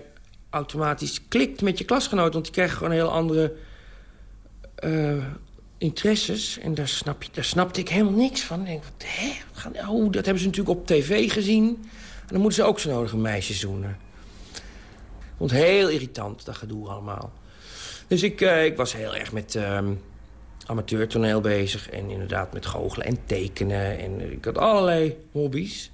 Speaker 13: automatisch klikt met je klasgenoot. Want die krijgen gewoon heel andere uh, interesses. En daar, snap je, daar snapte ik helemaal niks van. Ik denk, hè? Oh, dat hebben ze natuurlijk op tv gezien. En dan moeten ze ook zo nodig een meisje zoenen. Ik vond het heel irritant, dat gedoe allemaal. Dus ik, uh, ik was heel erg met uh, amateurtoneel bezig. En inderdaad met goochelen en tekenen. En ik had allerlei hobby's.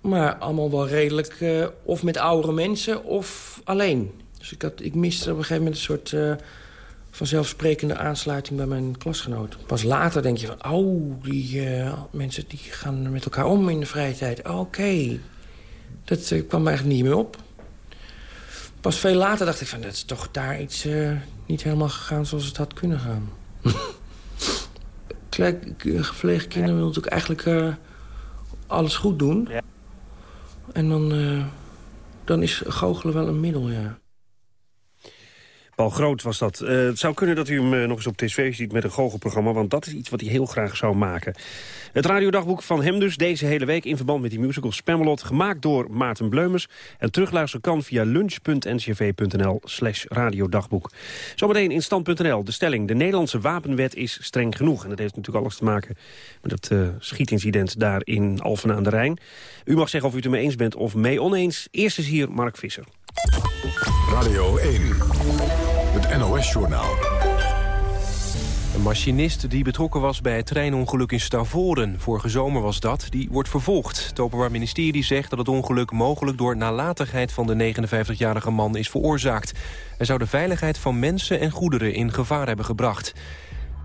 Speaker 13: Maar allemaal wel redelijk uh, of met oudere mensen of alleen. Dus ik, had, ik miste op een gegeven moment een soort vanzelfsprekende aansluiting bij mijn klasgenoten. Pas later denk je van, oh, die uh, mensen die gaan met elkaar om in de vrije tijd. Oké, okay. dat uh, kwam eigenlijk niet meer op. Pas veel later dacht ik van, dat is toch daar iets uh, niet helemaal gegaan zoals het had kunnen gaan. Gepleegde kinderen willen natuurlijk eigenlijk alles goed doen. En dan, dan is goochelen wel een middel, ja.
Speaker 12: Paul Groot was dat. Uh, het zou kunnen dat u hem uh, nog eens op tv ziet met een goochelprogramma... want dat is iets wat hij heel graag zou maken. Het radiodagboek van hem dus deze hele week... in verband met die musical Spamalot, gemaakt door Maarten Bleumers. En terugluisteren kan via lunch.ncv.nl slash radiodagboek. Zometeen in stand.nl de stelling... de Nederlandse wapenwet is streng genoeg. En dat heeft natuurlijk alles te maken met het uh, schietincident... daar in Alphen aan de Rijn. U mag zeggen of u het ermee eens bent of mee oneens. Eerst is hier Mark Visser.
Speaker 1: Radio 1. Het NOS-journaal.
Speaker 16: Een machinist die betrokken was bij het treinongeluk in Stavoren. Vorige zomer was dat. Die wordt vervolgd. Het Openbaar Ministerie zegt dat het ongeluk mogelijk door nalatigheid van de 59-jarige man is veroorzaakt. Hij zou de veiligheid van mensen en goederen in gevaar hebben gebracht.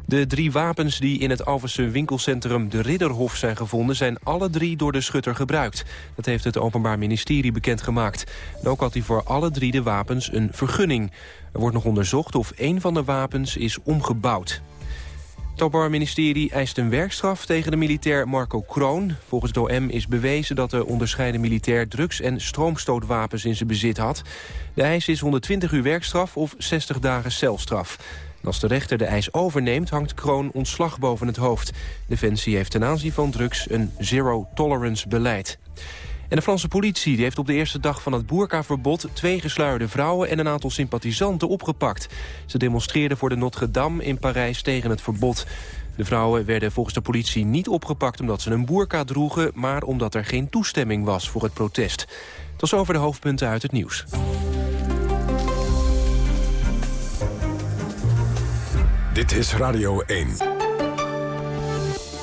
Speaker 16: De drie wapens die in het Alphense winkelcentrum De Ridderhof zijn gevonden... zijn alle drie door de schutter gebruikt. Dat heeft het Openbaar Ministerie bekendgemaakt. En ook had hij voor alle drie de wapens een vergunning. Er wordt nog onderzocht of één van de wapens is omgebouwd. Het Openbaar Ministerie eist een werkstraf tegen de militair Marco Kroon. Volgens het OM is bewezen dat de onderscheiden militair drugs- en stroomstootwapens in zijn bezit had. De eis is 120 uur werkstraf of 60 dagen celstraf als de rechter de eis overneemt, hangt Kroon ontslag boven het hoofd. Defensie heeft ten aanzien van drugs een zero-tolerance beleid. En de Franse politie die heeft op de eerste dag van het boerkaverbod... twee gesluierde vrouwen en een aantal sympathisanten opgepakt. Ze demonstreerden voor de Notre-Dame in Parijs tegen het verbod. De vrouwen werden volgens de politie niet opgepakt omdat ze een boerka droegen... maar omdat er geen toestemming was voor het protest. Tot over de hoofdpunten uit het nieuws.
Speaker 1: Dit is Radio 1.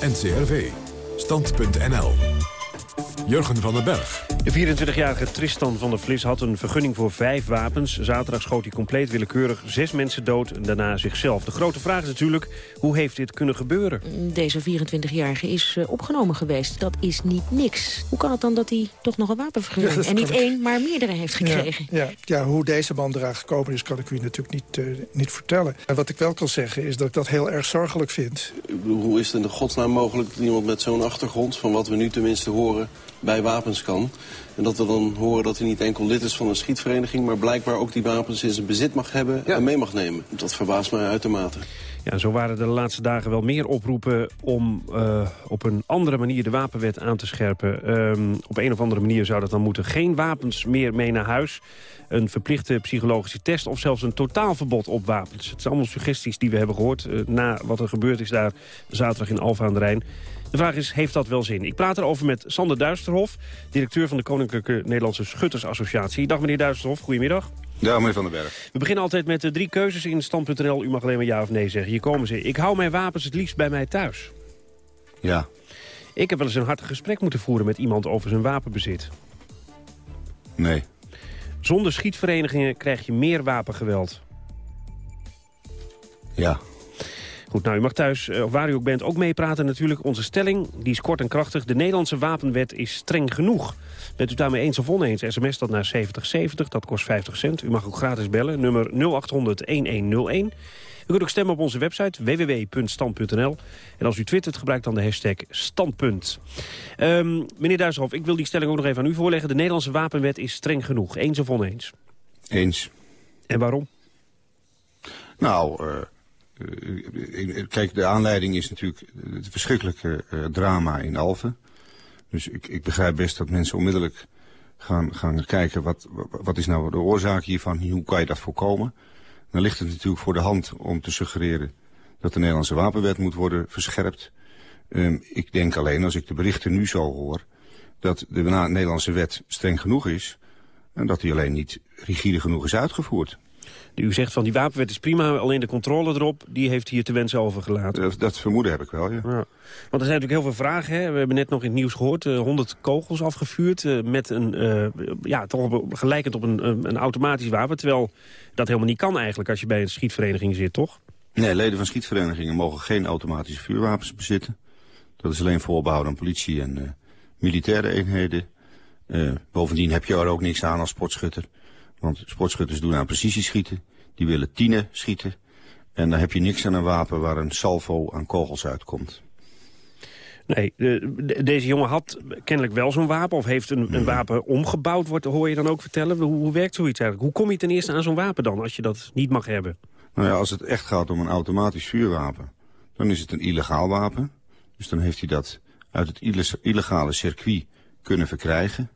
Speaker 1: NCRV. Stand.nl. Jurgen van den Berg.
Speaker 12: De 24-jarige Tristan van der Vlis had een vergunning voor vijf wapens. Zaterdag schoot hij compleet willekeurig zes mensen dood en daarna zichzelf. De grote vraag is natuurlijk, hoe heeft dit kunnen gebeuren?
Speaker 17: Deze 24-jarige is uh, opgenomen geweest. Dat is niet niks. Hoe kan het dan dat hij toch nog een wapenvergunning... Ja, en niet één, maar meerdere heeft gekregen?
Speaker 18: Ja, ja, ja, hoe deze man eraan gekomen is, kan ik u natuurlijk niet, uh, niet vertellen. En wat ik wel kan zeggen, is dat ik dat heel erg zorgelijk vind.
Speaker 19: Hoe is het in de godsnaam mogelijk dat iemand met zo'n achtergrond... van wat we nu tenminste horen, bij wapens kan... En dat we dan horen dat hij niet enkel lid is van een schietvereniging... maar blijkbaar ook die wapens in zijn bezit mag hebben en mee mag nemen. Dat verbaast mij uitermate.
Speaker 12: Ja, zo waren er de laatste dagen wel meer oproepen om uh, op een andere manier de wapenwet aan te scherpen. Um, op een of andere manier zou dat dan moeten. Geen wapens meer mee naar huis. Een verplichte psychologische test of zelfs een totaalverbod op wapens. Het zijn allemaal suggesties die we hebben gehoord uh, na wat er gebeurd is daar zaterdag in Alfa aan de Rijn. De vraag is, heeft dat wel zin? Ik praat erover met Sander Duisterhof, directeur van de Koninklijke Nederlandse Schuttersassociatie. Dag meneer Duisterhof, goedemiddag.
Speaker 20: Ja, meneer Van den Berg.
Speaker 12: We beginnen altijd met de drie keuzes in stand.nl. U mag alleen maar ja of nee zeggen. Hier komen ze. Ik hou mijn wapens het liefst bij mij thuis.
Speaker 20: Ja.
Speaker 12: Ik heb wel eens een hartig gesprek moeten voeren met iemand over zijn wapenbezit.
Speaker 20: Nee.
Speaker 12: Zonder schietverenigingen krijg je meer wapengeweld.
Speaker 20: Ja.
Speaker 12: Goed, nou, u mag thuis, of waar u ook bent, ook meepraten natuurlijk. Onze stelling, die is kort en krachtig. De Nederlandse wapenwet is streng genoeg. Bent u daarmee eens of oneens, sms dat naar 7070, dat kost 50 cent. U mag ook gratis bellen, nummer 0800-1101. U kunt ook stemmen op onze website www.stand.nl. En als u twittert, gebruik dan de hashtag standpunt. Um, meneer Duisterhof, ik wil die stelling ook nog even aan u voorleggen. De Nederlandse wapenwet is streng genoeg. Eens of oneens?
Speaker 20: Eens.
Speaker 12: En waarom?
Speaker 20: Nou, uh, kijk, de aanleiding is natuurlijk het verschrikkelijke drama in Alphen. Dus ik, ik begrijp best dat mensen onmiddellijk gaan, gaan kijken... Wat, wat is nou de oorzaak hiervan, hoe kan je dat voorkomen? Dan ligt het natuurlijk voor de hand om te suggereren... dat de Nederlandse wapenwet moet worden verscherpt. Um, ik denk alleen, als ik de berichten nu zo hoor... dat de Nederlandse wet streng genoeg is... en dat die alleen niet rigide genoeg is uitgevoerd.
Speaker 12: U zegt van die wapenwet is prima, alleen de controle erop... die heeft hier te wensen overgelaten.
Speaker 20: Dat, dat vermoeden heb ik wel, ja. ja.
Speaker 12: Want er zijn natuurlijk heel veel vragen. Hè? We hebben net nog in het nieuws gehoord... Uh, 100 kogels afgevuurd uh, met een... Uh, ja, toch op, gelijkend op een, een automatisch wapen. Terwijl dat helemaal niet kan eigenlijk als je bij een schietvereniging zit, toch?
Speaker 20: Nee, leden van schietverenigingen mogen geen automatische vuurwapens bezitten. Dat is alleen voorbehouden aan politie en militaire eenheden. bovendien heb je er ook niks aan als sportschutter. Want sportschutters doen aan precisieschieten. Die willen tienen schieten. En dan heb je niks aan een wapen waar een salvo aan kogels uitkomt.
Speaker 12: Nee, de, deze jongen had kennelijk wel zo'n wapen... of heeft een, een, wapen omgebouwd, wordt, hoor je dan ook vertellen. Hoe, hoe werkt zoiets eigenlijk? Hoe kom je ten eerste aan zo'n wapen dan, als je dat niet mag hebben?
Speaker 20: Nou ja, als het echt gaat om een automatisch vuurwapen... dan is het een illegaal wapen. Dus dan heeft hij dat uit het illegale circuit kunnen verkrijgen.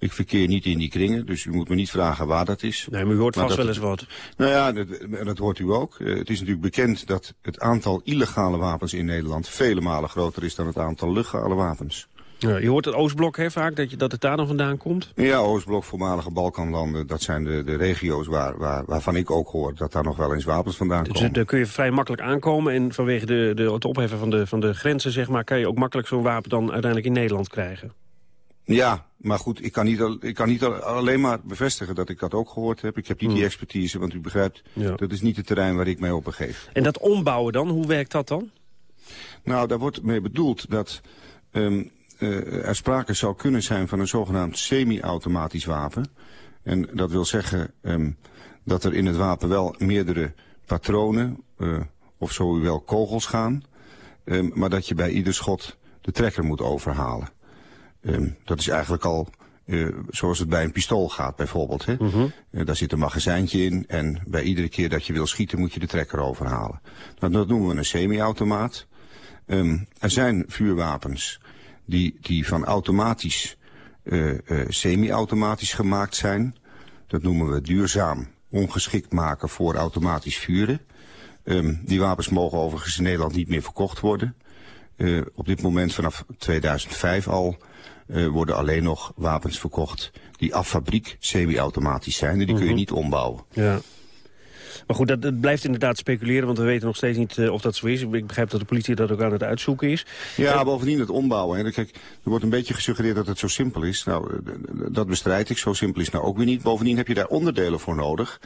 Speaker 20: Ik verkeer niet in die kringen, dus u moet me niet vragen waar dat is.
Speaker 12: Nee, maar u hoort vast wel eens wat.
Speaker 20: Nou ja, dat, dat hoort u ook. Uh, het is natuurlijk bekend dat het aantal illegale wapens in Nederland... vele malen groter is dan het aantal legale wapens.
Speaker 12: Ja, je hoort het Oostblok hè, vaak, dat, je, dat het daar dan vandaan komt?
Speaker 20: Ja, Oostblok, voormalige Balkanlanden, dat zijn de, de regio's waar, waar, waarvan ik ook hoor... dat daar nog wel eens wapens vandaan
Speaker 12: dus
Speaker 20: komen.
Speaker 12: daar kun je vrij makkelijk aankomen en vanwege de, de, het opheffen van de, van de grenzen... zeg maar, kan je ook makkelijk zo'n wapen dan uiteindelijk in Nederland krijgen.
Speaker 20: Ja, maar goed, ik kan, niet, ik kan niet alleen maar bevestigen dat ik dat ook gehoord heb. Ik heb niet die expertise, want u begrijpt, ja. dat is niet het terrein waar ik mij op begeef.
Speaker 12: En dat ombouwen dan, hoe werkt dat dan?
Speaker 20: Nou, daar wordt mee bedoeld dat um, uh, er sprake zou kunnen zijn van een zogenaamd semi-automatisch wapen. En dat wil zeggen um, dat er in het wapen wel meerdere patronen, uh, of zo u wel kogels gaan. Um, maar dat je bij ieder schot de trekker moet overhalen. Um, dat is eigenlijk al uh, zoals het bij een pistool gaat bijvoorbeeld. Hè? Uh -huh. uh, daar zit een magazijntje in en bij iedere keer dat je wil schieten moet je de trekker overhalen. Nou, dat noemen we een semi-automaat. Um, er zijn vuurwapens die, die van automatisch uh, semi-automatisch gemaakt zijn. Dat noemen we duurzaam ongeschikt maken voor automatisch vuren. Um, die wapens mogen overigens in Nederland niet meer verkocht worden. Op dit moment vanaf 2005 al uh, worden alleen nog wapens verkocht die af fabriek semi-automatisch zijn. En die mm -hmm. kun je niet ombouwen.
Speaker 12: Ja. Maar goed, dat, dat, blijft inderdaad speculeren, want we weten nog steeds niet uh, of dat zo is. Ik begrijp dat de politie dat ook aan het uitzoeken is.
Speaker 20: Ja, uh, bovendien het ombouwen. Hè. Kijk, er wordt een beetje gesuggereerd dat het zo simpel is. Nou, dat bestrijd ik. Zo simpel is nou ook weer niet. Bovendien heb je daar onderdelen voor nodig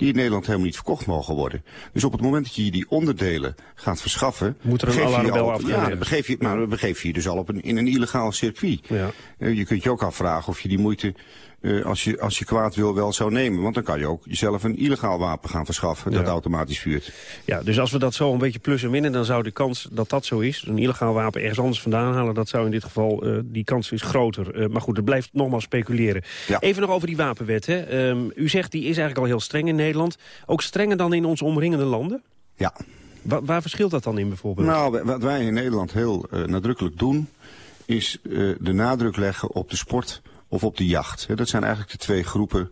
Speaker 20: die in Nederland helemaal niet verkocht mogen worden. Dus op het moment dat je die onderdelen gaat verschaffen...
Speaker 12: Moet er een alarmbel af
Speaker 20: Ja, begeef je, maar begeef je je dus al op een, in een illegaal circuit.
Speaker 12: Ja.
Speaker 20: Uh, je kunt je ook afvragen of je die moeite uh, als, je, als je kwaad wil wel zou nemen. Want dan kan je ook jezelf een illegaal wapen gaan verschaffen dat ja. automatisch vuurt.
Speaker 12: Ja, dus als we dat zo een beetje plus en winnen, dan zou de kans dat dat zo is... een illegaal wapen ergens anders vandaan halen, dat zou in dit geval... Uh, die kans is groter. Uh, maar goed, het blijft nogmaals speculeren.
Speaker 20: Ja.
Speaker 12: Even nog over die wapenwet. Hè. Um, u zegt die is eigenlijk al heel streng in Nederland. Ook strenger dan in onze omringende landen?
Speaker 20: Ja.
Speaker 12: Wa waar verschilt dat dan in bijvoorbeeld?
Speaker 20: Nou, wat wij in Nederland heel nadrukkelijk doen... is de nadruk leggen op de sport of op de jacht. Dat zijn eigenlijk de twee groepen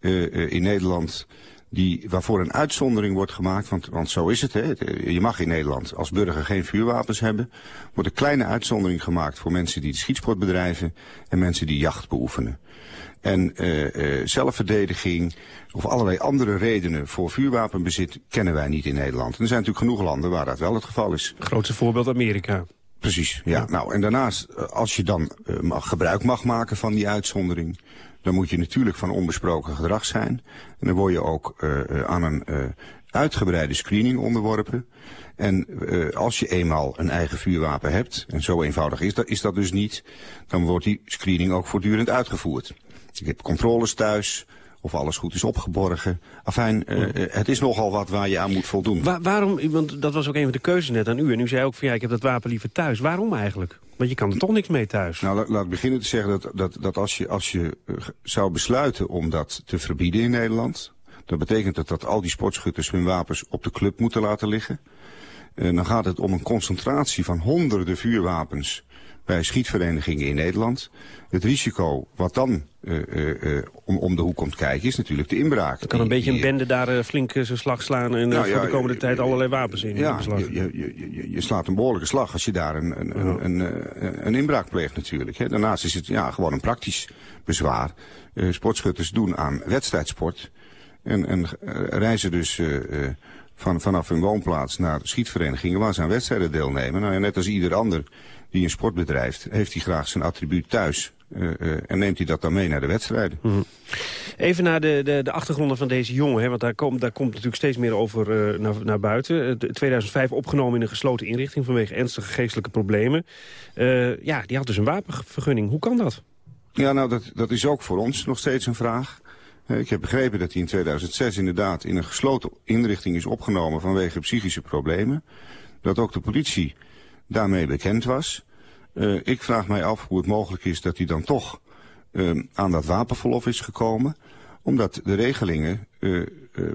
Speaker 20: uh, in Nederland die, waarvoor een uitzondering wordt gemaakt, want, want zo is het. Hè. Je mag in Nederland als burger geen vuurwapens hebben. wordt een kleine uitzondering gemaakt voor mensen die de schietsport bedrijven en mensen die jacht beoefenen. En uh, zelfverdediging of allerlei andere redenen voor vuurwapenbezit kennen wij niet in Nederland. Er zijn natuurlijk genoeg landen waar dat wel het geval is.
Speaker 12: Grootste voorbeeld Amerika.
Speaker 20: Precies, ja. ja. Nou, en daarnaast, als je dan uh, mag, gebruik mag maken van die uitzondering dan moet je natuurlijk van onbesproken gedrag zijn. En dan word je ook uh, aan een uitgebreide screening onderworpen. En uh, als je eenmaal een eigen vuurwapen hebt, en zo eenvoudig is dat, is dat dus niet, dan wordt die screening ook voortdurend uitgevoerd. Ik heb controles thuis, of alles goed is opgeborgen. Afijn, uh, het is nogal wat waar je aan moet voldoen.
Speaker 12: Wa waarom, want dat was ook een van de keuzes net aan u. En u zei ook van ja, ik heb dat wapen liever thuis. Waarom eigenlijk? Want je kan er toch niks mee thuis.
Speaker 20: Nou, laat, laat ik beginnen te zeggen dat, dat, dat als je, als je uh, zou besluiten om dat te verbieden in Nederland... dan betekent dat dat al die sportschutters hun wapens op de club moeten laten liggen. Uh, dan gaat het om een concentratie van honderden vuurwapens bij schietverenigingen in Nederland. Het risico wat dan uh, uh, om, om de hoek komt kijken is natuurlijk de inbraak.
Speaker 12: Er kan een beetje een bende daar uh, flink zijn slag slaan en nou, ja, voor de komende tijd allerlei wapens in.
Speaker 20: Ja, je, je, je, je, slaat een behoorlijke slag als je daar een, een, ja. een, een, een, inbraak pleegt natuurlijk. Hè. Daarnaast is het ja, gewoon een praktisch bezwaar. sportschutters doen aan wedstrijdsport en, en reizen dus van, vanaf hun woonplaats naar schietverenigingen waar ze aan wedstrijden deelnemen. Nou, ja, net als ieder ander die een sport bedrijft, heeft hij graag zijn attribuut thuis. Uh, uh, en neemt hij dat dan mee naar de wedstrijden.
Speaker 12: Mm -hmm. Even naar de, de, de achtergronden van deze jongen. Hè, want daar komt, daar komt natuurlijk steeds meer over uh, naar, naar buiten. 2005 opgenomen in een gesloten inrichting vanwege ernstige geestelijke problemen. ja, die had dus een wapenvergunning. Hoe kan dat?
Speaker 20: Ja, nou, dat, dat is ook voor ons nog steeds een vraag. Ik heb begrepen dat hij in 2006 inderdaad in een gesloten inrichting is opgenomen vanwege psychische problemen. Dat ook de politie daarmee bekend was. Uh, ik vraag mij af hoe het mogelijk is dat hij dan toch uh, aan dat wapenverlof is gekomen. Omdat de regelingen uh,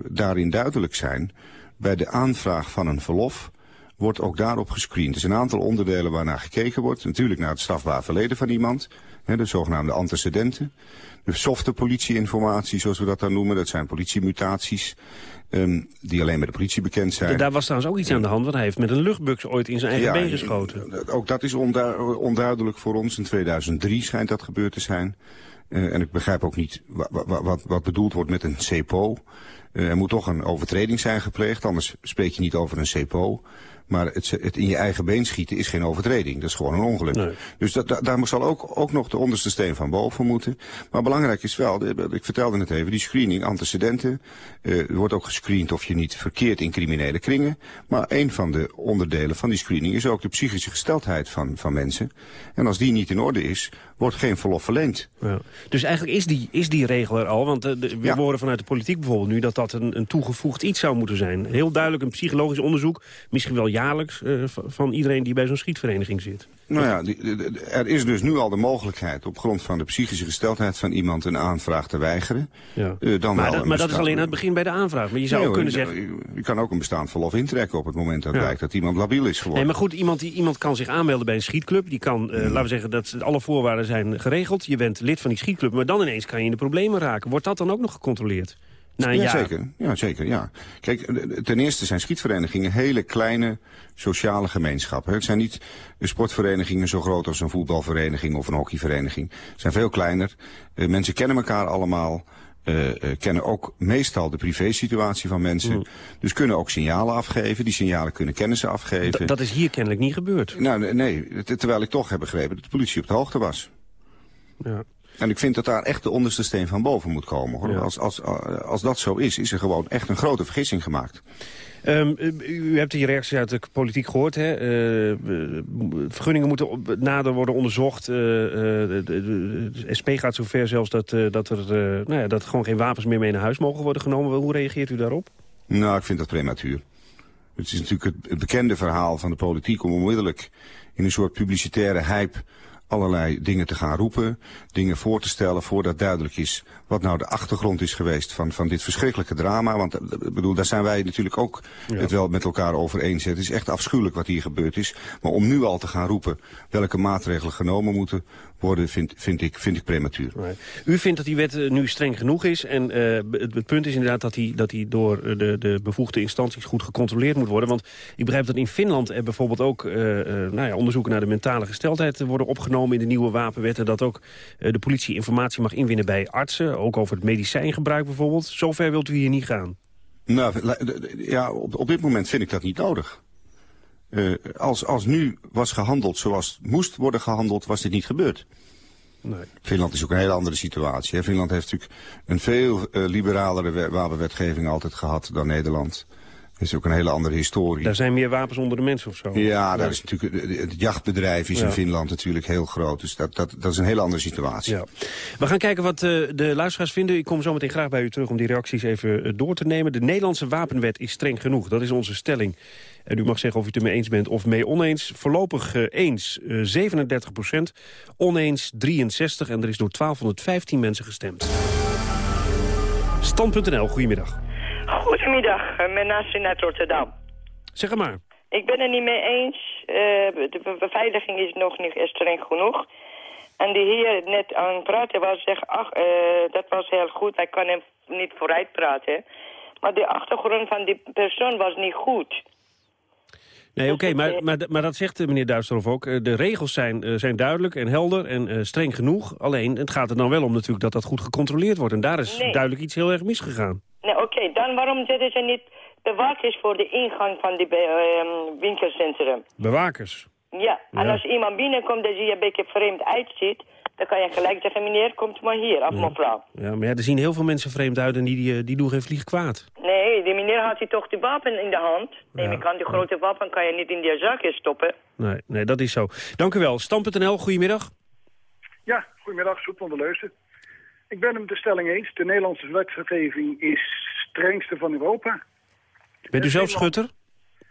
Speaker 20: daarin duidelijk zijn. Bij de aanvraag van een verlof wordt ook daarop gescreend. Er zijn een aantal onderdelen waarnaar gekeken wordt. Natuurlijk naar het strafbaar verleden van iemand. Hè, de zogenaamde antecedenten. De softe politieinformatie, zoals we dat dan noemen. Dat zijn politiemutaties. Um, die alleen met de politie bekend zijn.
Speaker 12: Daar was trouwens ook iets aan de hand, want hij heeft met een luchtbux ooit in zijn eigen ja, been geschoten.
Speaker 20: Ook dat is ondu onduidelijk voor ons. In 2003 schijnt dat gebeurd te zijn. Uh, en ik begrijp ook niet wat, wat, wat bedoeld wordt met een CEPO. Uh, er moet toch een overtreding zijn gepleegd, anders spreek je niet over een CEPO. Maar het, het, in je eigen been schieten is geen overtreding. Dat is gewoon een ongeluk. Nee. Dus dat, da, daar zal ook, ook nog de onderste steen van boven moeten. Maar belangrijk is wel, ik vertelde het even, die screening, antecedenten. Uh, er wordt ook gescreend of je niet verkeert in criminele kringen. Maar een van de onderdelen van die screening is ook de psychische gesteldheid van, van mensen. En als die niet in orde is, wordt geen verlof verleend.
Speaker 12: Ja. Dus eigenlijk is die, is die regel er al. Want de, we ja. horen vanuit de politiek bijvoorbeeld nu dat dat een, een toegevoegd iets zou moeten zijn. Heel duidelijk een psychologisch onderzoek, misschien wel jaarlijks, uh, van iedereen die bij zo'n schietvereniging zit.
Speaker 20: Nou ja, die, er is dus nu al de mogelijkheid op grond van de psychische gesteldheid van iemand een aanvraag te weigeren.
Speaker 12: Ja. Uh, dan maar, dat, maar dat is alleen aan het begin bij de aanvraag. Maar je zou nee, ook kunnen
Speaker 20: je,
Speaker 12: zeggen...
Speaker 20: Je kan ook een bestaand verlof intrekken op het moment dat ja. blijkt dat iemand labiel is geworden.
Speaker 12: Nee, maar goed, iemand, die, iemand kan zich aanmelden bij een schietclub. Die kan, uh, hmm. laten we zeggen, dat alle voorwaarden zijn geregeld. Je bent lid van die schietclub, maar dan ineens kan je in de problemen raken. Wordt dat dan ook nog gecontroleerd? Na een
Speaker 20: ja,
Speaker 12: jaar?
Speaker 20: Zeker. Ja, zeker. Ja. Kijk, ten eerste zijn schietverenigingen hele kleine sociale gemeenschappen. Het zijn niet sportverenigingen zo groot als een voetbalvereniging of een hockeyvereniging. Het zijn veel kleiner. Uh, mensen kennen elkaar allemaal. Uh, uh, kennen ook meestal de privésituatie van mensen. Mm. Dus kunnen ook signalen afgeven. Die signalen kunnen kennissen afgeven.
Speaker 12: D dat is hier kennelijk niet gebeurd.
Speaker 20: Nou, nee. Terwijl ik toch heb begrepen dat de politie op de hoogte was.
Speaker 12: Ja.
Speaker 20: En ik vind dat daar echt de onderste steen van boven moet komen. Hoor. Ja. Als, als, als dat zo is, is er gewoon echt een grote vergissing gemaakt.
Speaker 12: Um, u hebt die reactie uit de politiek gehoord. Hè? Uh, vergunningen moeten nader worden onderzocht. Uh, de, de, de, SP gaat zover zelfs dat, uh, dat, er, nou ja, dat gewoon geen wapens meer mee naar huis mogen worden genomen. Hoe reageert u daarop?
Speaker 20: Nou, ik vind dat prematuur. Het is natuurlijk het, het bekende verhaal van de politiek om onmiddellijk in een soort publicitaire hype allerlei dingen te gaan roepen, dingen voor te stellen voordat duidelijk is wat nou de achtergrond is geweest van, van dit verschrikkelijke drama. Want eh, bedoel, daar zijn wij natuurlijk ook het wel met elkaar over eens. Het is echt afschuwelijk wat hier gebeurd is. Maar om nu al te gaan roepen welke maatregelen genomen moeten worden, vind, vind, ik, vind ik prematuur.
Speaker 12: U vindt dat die wet eh, nu streng genoeg is. En uh, het, het, punt is inderdaad dat die, dat die door de, de bevoegde instanties goed gecontroleerd moet worden. Want ik begrijp dat in Finland er bijvoorbeeld ook uh, nou ja, onderzoeken naar de mentale gesteldheid worden opgenomen in de nieuwe wapenwet. En dat ook de politie informatie mag inwinnen bij artsen ook over het medicijngebruik bijvoorbeeld. Zover wilt u hier niet gaan?
Speaker 20: Nou, ja, op, op dit moment vind ik dat niet nodig. Uh, als, als nu was gehandeld zoals het moest worden gehandeld, was dit niet gebeurd. Nee. Finland is ook een hele andere situatie. Hè. Finland heeft natuurlijk een veel uh, liberalere wapenwetgeving altijd gehad dan Nederland. Dat is ook een hele andere historie.
Speaker 12: Daar zijn meer wapens onder de mensen of zo?
Speaker 20: Ja, daar is natuurlijk, het jachtbedrijf is in Finland natuurlijk heel groot. Dus dat, dat, dat is een hele andere situatie. Ja.
Speaker 12: We gaan kijken wat uh, de luisteraars vinden. Ik kom zo meteen graag bij u terug om die reacties even uh, door te nemen. De Nederlandse wapenwet is streng genoeg. Dat is onze stelling. En u mag zeggen of u het ermee eens bent of mee oneens. Voorlopig uh, eens 37 procent, oneens 63. En er is door 1215 mensen gestemd. Stand.nl, goedemiddag.
Speaker 21: Goedemiddag, mijn naam is uit Rotterdam.
Speaker 12: Zeg maar.
Speaker 21: Ik ben het niet mee eens. Uh, de beveiliging is nog niet streng genoeg. En die heer net aan het praten was, zegt, ach, uh, dat was heel goed, hij kan hem niet vooruit praten. Maar de achtergrond van die persoon was niet goed.
Speaker 12: Nee, oké, okay, maar, maar, maar dat zegt meneer Duisterhof ook. De regels zijn, zijn duidelijk en helder en uh, streng genoeg. Alleen, het gaat er dan wel om natuurlijk dat dat goed gecontroleerd wordt. En daar is nee. duidelijk iets heel erg misgegaan.
Speaker 21: Nee, oké, okay, dan waarom zetten ze niet bewakers voor de ingang van die uh, winkelcentrum?
Speaker 12: Bewakers?
Speaker 21: Ja. ja, en als iemand binnenkomt en je een beetje vreemd uitziet... dan kan je gelijk zeggen, meneer, komt maar hier, af
Speaker 12: ja.
Speaker 21: mevrouw.
Speaker 12: Ja, maar ja, er zien heel veel mensen vreemd uit en die, die, die doen geen vlieg kwaad.
Speaker 21: Nee, die meneer had hij toch de wapen in de hand. Nee, ja. kan die grote wapen kan je niet in die zakje stoppen.
Speaker 12: Nee, nee, dat is zo. Dank u wel. Stam.nl, goedemiddag.
Speaker 22: Ja, goedemiddag, Soep van der Leuzen. Ik ben het met de stelling eens. De Nederlandse wetgeving is strengste van Europa.
Speaker 12: Bent u zelf schutter?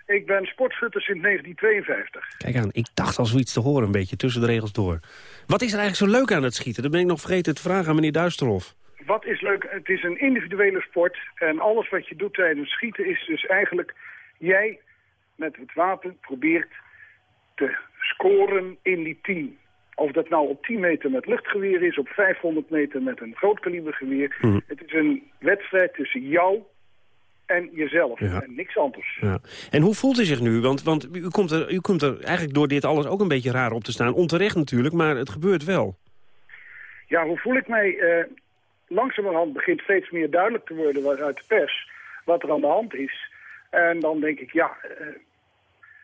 Speaker 22: Ik ben sportschutter sinds 1952.
Speaker 12: Kijk aan, ik dacht al zoiets te horen een beetje tussen de regels door. Wat is er eigenlijk zo leuk aan het schieten? Dat ben ik nog vergeten te vragen aan meneer Duisterhof.
Speaker 22: Wat is leuk? Het is een individuele sport. En alles wat je doet tijdens schieten is dus eigenlijk... jij met het wapen probeert te scoren in die team. Of dat nou op 10 meter met luchtgeweer is, op 500 meter met een grootkalibergeweer. Mm. Het is een wedstrijd tussen jou en jezelf. Ja. En niks anders.
Speaker 12: Ja. En hoe voelt u zich nu? Want, want u, komt er, u komt er eigenlijk door dit alles ook een beetje raar op te staan. Onterecht natuurlijk, maar het gebeurt wel.
Speaker 22: Ja, hoe voel ik mij? Uh, langzamerhand begint steeds meer duidelijk te worden uit de pers wat er aan de hand is. En dan denk ik, ja, uh,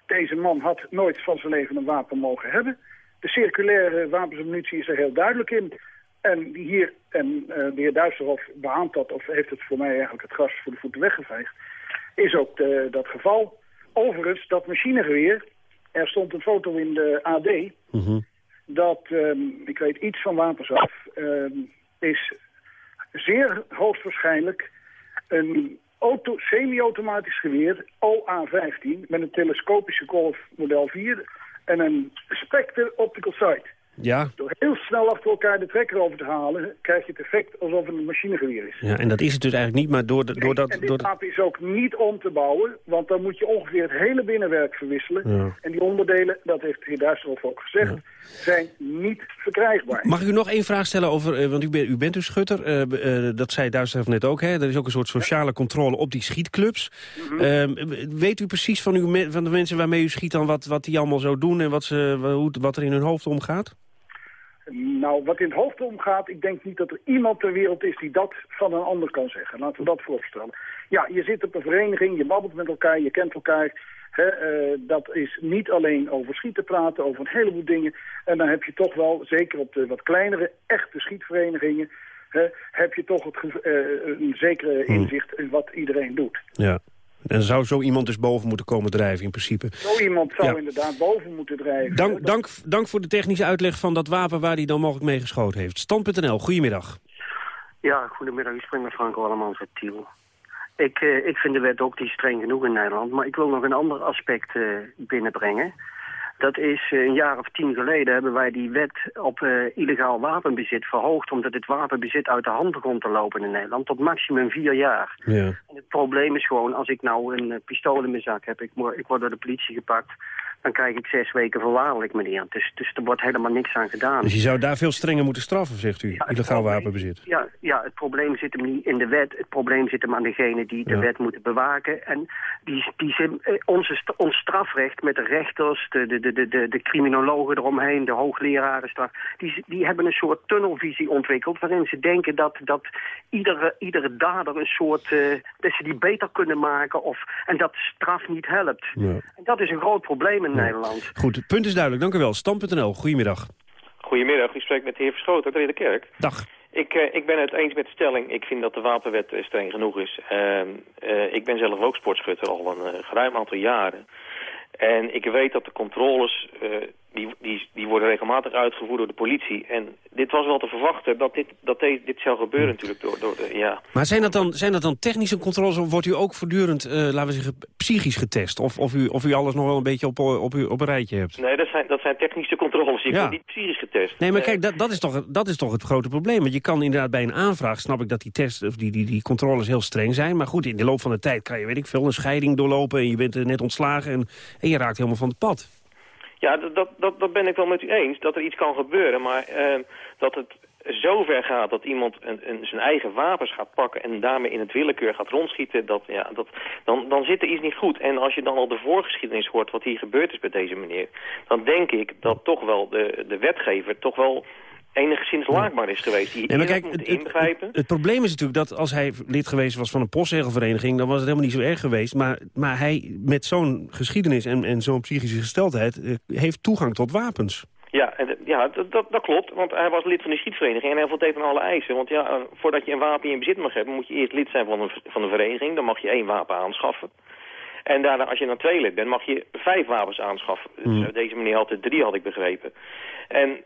Speaker 22: deze man had nooit van zijn leven een wapen mogen hebben. De circulaire wapens en munitie is er heel duidelijk in. En hier, en uh, de heer Duisterhof beaamt dat, of heeft het voor mij eigenlijk het gras voor de voeten weggeveegd, is ook de, dat geval. Overigens, dat machinegeweer, er stond een foto in de AD, mm -hmm. dat, um, ik weet iets van wapens af, um, is zeer hoogstwaarschijnlijk een semi-automatisch geweer, OA-15, met een telescopische golf model 4 en een Spectre Optical Sight.
Speaker 12: Ja.
Speaker 22: Door heel snel achter elkaar de trekker over te halen... krijg je het effect alsof het een machinegeweer is.
Speaker 12: Ja, en dat is het dus eigenlijk niet, maar door, de, door dat...
Speaker 22: En dit
Speaker 12: door
Speaker 22: wapen is ook niet om te bouwen... want dan moet je ongeveer het hele binnenwerk verwisselen. Ja. En die onderdelen, dat heeft de heer Duisterhof ook gezegd... Ja. zijn niet verkrijgbaar.
Speaker 12: Mag ik u nog één vraag stellen over... Uh, want u, ben, u bent dus schutter, uh, uh, dat zei Duisterhof net ook... Hè? er is ook een soort sociale controle op die schietclubs. Mm -hmm. weet u precies van, uw, van de mensen waarmee u schiet... dan wat, wat die allemaal zo doen en wat, ze, hoe, wat er in hun hoofd omgaat?
Speaker 22: Nou, wat in het hoofd omgaat, ik denk niet dat er iemand ter wereld is die dat van een ander kan zeggen. Laten we dat voorstellen. Ja, je zit op een vereniging, je babbelt met elkaar, je kent elkaar. Uh, dat is niet alleen over schieten praten, over een heleboel dingen. En dan heb je toch wel, zeker op de wat kleinere, echte schietverenigingen... Heb je toch het, uh, een zekere inzicht in wat iedereen doet.
Speaker 12: Ja. En zou zo iemand dus boven moeten komen drijven in principe.
Speaker 22: Zo iemand zou ja. inderdaad boven moeten drijven.
Speaker 12: Dank, dank, dank voor de technische uitleg van dat wapen waar hij dan mogelijk mee geschoten heeft. Stand.nl, goedemiddag.
Speaker 23: Ja, goedemiddag. Ik spreek met Franco Allemans uit Tiel. Ik, uh, ik vind de wet ook die streng genoeg in Nederland. Maar ik wil nog een ander aspect uh, binnenbrengen. Dat is eh, een jaar of tien geleden hebben wij die wet op eh, illegaal wapenbezit verhoogd... omdat het wapenbezit uit de hand begon te lopen in Nederland... tot maximum vier jaar.
Speaker 12: Ja.
Speaker 23: En het probleem is gewoon, als ik nou een eh, pistool in mijn zak heb... Ik, ik word door de politie gepakt... dan krijg ik zes weken voorwaardelijk, meneer. Dus, dus er wordt helemaal niks aan gedaan.
Speaker 12: Dus je zou daar veel strenger moeten straffen, zegt u, illegaal wapenbezit.
Speaker 23: Ja, ja, het probleem zit hem niet in de wet. Het probleem zit hem aan degene die de
Speaker 12: Ja.
Speaker 23: wet moeten bewaken. En die, die eh, onze, ons strafrecht met de rechters, de, de, de, de, de, de criminologen eromheen, de hoogleraren, straf, die, die hebben een soort tunnelvisie ontwikkeld... waarin ze denken dat, dat iedere, iedere dader een soort... eh, dat ze die beter kunnen maken of, en dat straf niet helpt.
Speaker 12: Ja.
Speaker 23: En dat is een groot probleem in Nederland.
Speaker 12: Goed, het punt is duidelijk. Dank u wel. Stam.nl, goedemiddag.
Speaker 24: Goedemiddag, u spreekt met de heer Verschoten uit Ridderkerk.
Speaker 12: Dag.
Speaker 24: Ik, eh, ik ben het eens met de stelling. Ik vind dat de wapenwet eh, streng genoeg is. Ehm, eh, ik ben zelf ook sportschutter al een eh, geruim aantal jaren. En ik weet dat de controles, eh, die, die, die worden regelmatig uitgevoerd door de politie. En dit was wel te verwachten dat dit, dat de- dit zou gebeuren natuurlijk door, door de, ja.
Speaker 12: Maar zijn dat, dan, zijn dat dan technische controles of wordt u ook voortdurend, eh, laten we zeggen, psychisch getest? Of, of, u, of u alles nog wel een beetje op, op, op een rijtje hebt?
Speaker 24: Nee, dat zijn, dat zijn technische controles. Je
Speaker 12: Ja.
Speaker 24: wordt niet psychisch getest.
Speaker 12: Nee, maar
Speaker 24: Eh,
Speaker 12: kijk, dat, dat, is toch, dat is toch het grote probleem. Want je kan inderdaad bij een aanvraag, snap ik dat die tests, of die, die, die controles heel streng zijn. Maar goed, in de loop van de tijd kan je, weet ik veel, een scheiding doorlopen en je bent net ontslagen en, en je raakt helemaal van het pad.
Speaker 24: Ja, dat, dat, dat, ben ik wel met u eens, dat er iets kan gebeuren. Maar eh, dat het zo ver gaat dat iemand een, een, zijn eigen wapens gaat pakken... en daarmee in het willekeur gaat rondschieten, dat, ja, dat, dan, dan zit er iets niet goed. En als je dan al de voorgeschiedenis hoort wat hier gebeurd is bij deze meneer... dan denk ik dat toch wel de, de wetgever toch wel enigszins laakbaar is geweest. Die
Speaker 12: Nee, maar
Speaker 24: eerder
Speaker 12: kijk,
Speaker 24: moet
Speaker 12: het,
Speaker 24: ingrijpen.
Speaker 12: het probleem is natuurlijk dat als hij lid geweest was van een postzegelvereniging... dan was het helemaal niet zo erg geweest. Maar, maar hij met zo'n geschiedenis en, en zo'n psychische gesteldheid... eh, heeft toegang tot wapens.
Speaker 24: Ja, en, d- ja dat, dat, dat klopt, want hij was lid van de schietvereniging en hij voldeed aan alle eisen. Want ja, eh, voordat je een wapen in bezit mag hebben, moet je eerst lid zijn van een, van een vereniging. Dan mag je één wapen aanschaffen. En daarna, als je dan twee lid bent, mag je vijf wapens aanschaffen. Dus, eh, deze meneer had er drie, had ik begrepen. En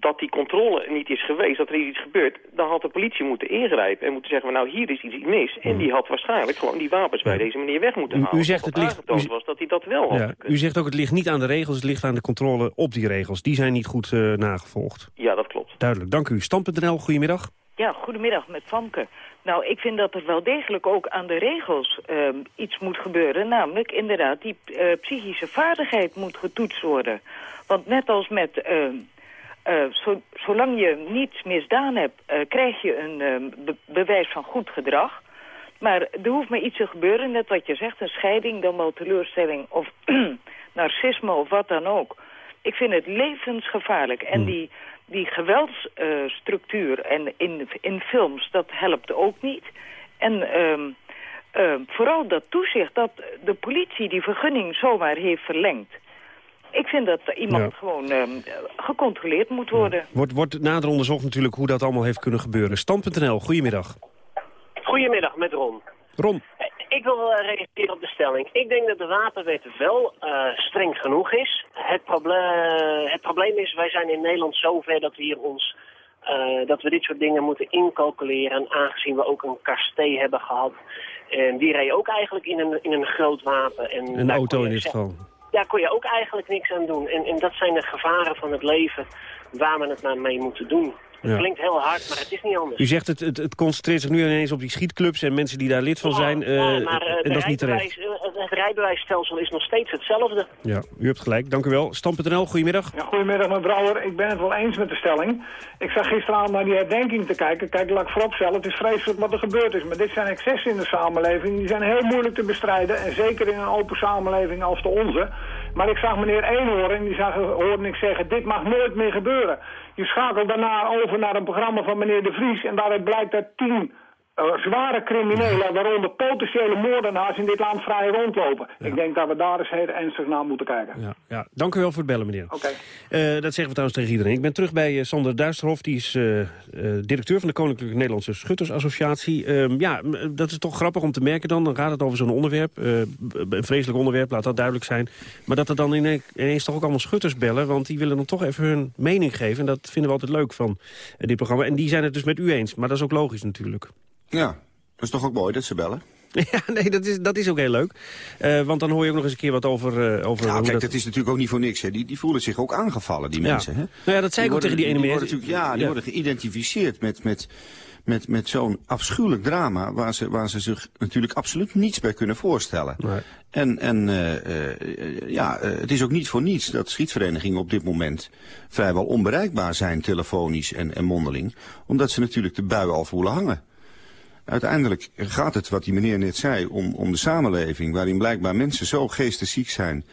Speaker 24: dat die controle niet is geweest, dat er iets gebeurt, dan had de politie moeten ingrijpen en moeten zeggen, van, nou hier is iets mis. En die had waarschijnlijk gewoon die wapens bij deze meneer weg moeten
Speaker 12: U- u
Speaker 24: halen.
Speaker 12: zegt het ligt- u-
Speaker 24: was dat hij dat wel had.
Speaker 12: Ja, u zegt ook het ligt niet aan de regels, het ligt aan de controle op die regels. Die zijn niet goed eh, nagevolgd.
Speaker 24: Ja, dat klopt.
Speaker 12: Duidelijk, dank u. Stam.nl, goedemiddag.
Speaker 25: Ja, goedemiddag met Famke. Nou, ik vind dat er wel degelijk ook aan de regels ehm, iets moet gebeuren. Namelijk inderdaad, die eh, psychische vaardigheid moet getoetst worden. Want net als met... eh, zo- zolang je niets misdaan hebt, eh, krijg je een ehm, be- bewijs van goed gedrag. Maar er hoeft maar iets te gebeuren, net wat je zegt, een scheiding, dan wel teleurstelling of narcisme of wat dan ook. Ik vind het levensgevaarlijk. En die, die geweldsstructuur en in, in films, dat helpt ook niet. En ehm, ehm, vooral dat toezicht dat de politie die vergunning zomaar heeft verlengd. Ik vind dat iemand
Speaker 12: Ja.
Speaker 25: gewoon ehm, gecontroleerd moet worden.
Speaker 12: Wordt, wordt nader onderzocht natuurlijk hoe dat allemaal heeft kunnen gebeuren. Stam.nl, goedemiddag.
Speaker 26: Goedemiddag, met Ron.
Speaker 12: Ron.
Speaker 26: Ik wil eh, reageren op de stelling. Ik denk dat de wapenwet wel eh, streng genoeg is. Het, proble- het probleem is, wij zijn in Nederland zover dat we hier ons... eh, dat we dit soort dingen moeten incalculeren. En aangezien we ook een kasté hebben gehad... En die reed ook eigenlijk in een, in een groot wapen. En
Speaker 12: Een auto in dit geval.
Speaker 26: Daar kon je ook eigenlijk niks aan doen. En, en dat zijn de gevaren van het leven waar we het maar mee moeten doen. Het
Speaker 12: Ja.
Speaker 26: klinkt heel hard, maar het is niet anders.
Speaker 12: U zegt het, het, het concentreert zich nu ineens op die schietclubs en mensen die daar lid van zijn. eh,
Speaker 26: Ja, maar eh,
Speaker 12: en
Speaker 26: de
Speaker 12: dat is niet terecht.
Speaker 26: Het rijbewijsstelsel is nog steeds hetzelfde.
Speaker 12: Ja, u hebt gelijk. Dank u wel. Stam.nl, goedemiddag.
Speaker 27: Ja, goedemiddag, mijn Brouwer. Ik ben het wel eens met de stelling. Ik zag gisteravond naar die herdenking te kijken. Kijk, laat ik vooropstellen, het is vreselijk wat er gebeurd is. Maar dit zijn excessen in de samenleving. Die zijn heel moeilijk te bestrijden. En zeker in een open samenleving als de onze. Maar ik zag meneer Eenhoorn, die zag, hoorde ik zeggen, dit mag nooit meer gebeuren. Je schakelt daarna over naar een programma van meneer De Vries. En daaruit blijkt dat tien eh, zware criminelen, waaronder potentiële moordenaars in dit land vrij rondlopen. Ik denk dat we daar eens heel ernstig naar moeten kijken.
Speaker 12: Ja, ja, dank u wel voor het bellen, meneer.
Speaker 27: Oké.
Speaker 12: Eh, dat zeggen we trouwens tegen iedereen. Ik ben terug bij eh, Sander Duisterhof. Die is directeur van de Koninklijke Nederlandse Schuttersassociatie. Ehm, ja, dat is toch grappig om te merken dan. Dan gaat het over zo'n onderwerp. een vreselijk onderwerp, laat dat duidelijk zijn. Maar dat er dan ine- ineens toch ook allemaal schutters bellen. Want die willen dan toch even hun mening geven. En dat vinden we altijd leuk van dit programma. En die zijn het dus met u eens. Maar dat is ook logisch natuurlijk.
Speaker 20: Ja, dat is toch ook mooi dat ze bellen.
Speaker 12: Ja, nee, dat is, dat is ook heel leuk. Uh, want dan hoor je ook nog eens een keer wat over... Uh, over
Speaker 20: nou, kijk,
Speaker 12: dat...
Speaker 20: dat... is natuurlijk ook niet voor niks. Hè. Die, die voelen zich ook aangevallen, die
Speaker 12: ja.
Speaker 20: mensen. Hè?
Speaker 12: Nou ja, dat zei ik ook tegen die ene meer.
Speaker 20: Ja, die ja. worden geïdentificeerd met... met met, met zo'n afschuwelijk drama waar ze, waar ze zich natuurlijk absoluut niets bij kunnen voorstellen.
Speaker 12: Nee.
Speaker 20: En, en uh, uh, ja, het is ook niet voor niets dat schietverenigingen op dit moment vrijwel onbereikbaar zijn, telefonisch en, en mondeling. Omdat ze natuurlijk de buien al voelen hangen. Uiteindelijk gaat het, wat die meneer net zei, om, om de samenleving... waarin blijkbaar mensen zo geestesziek zijn...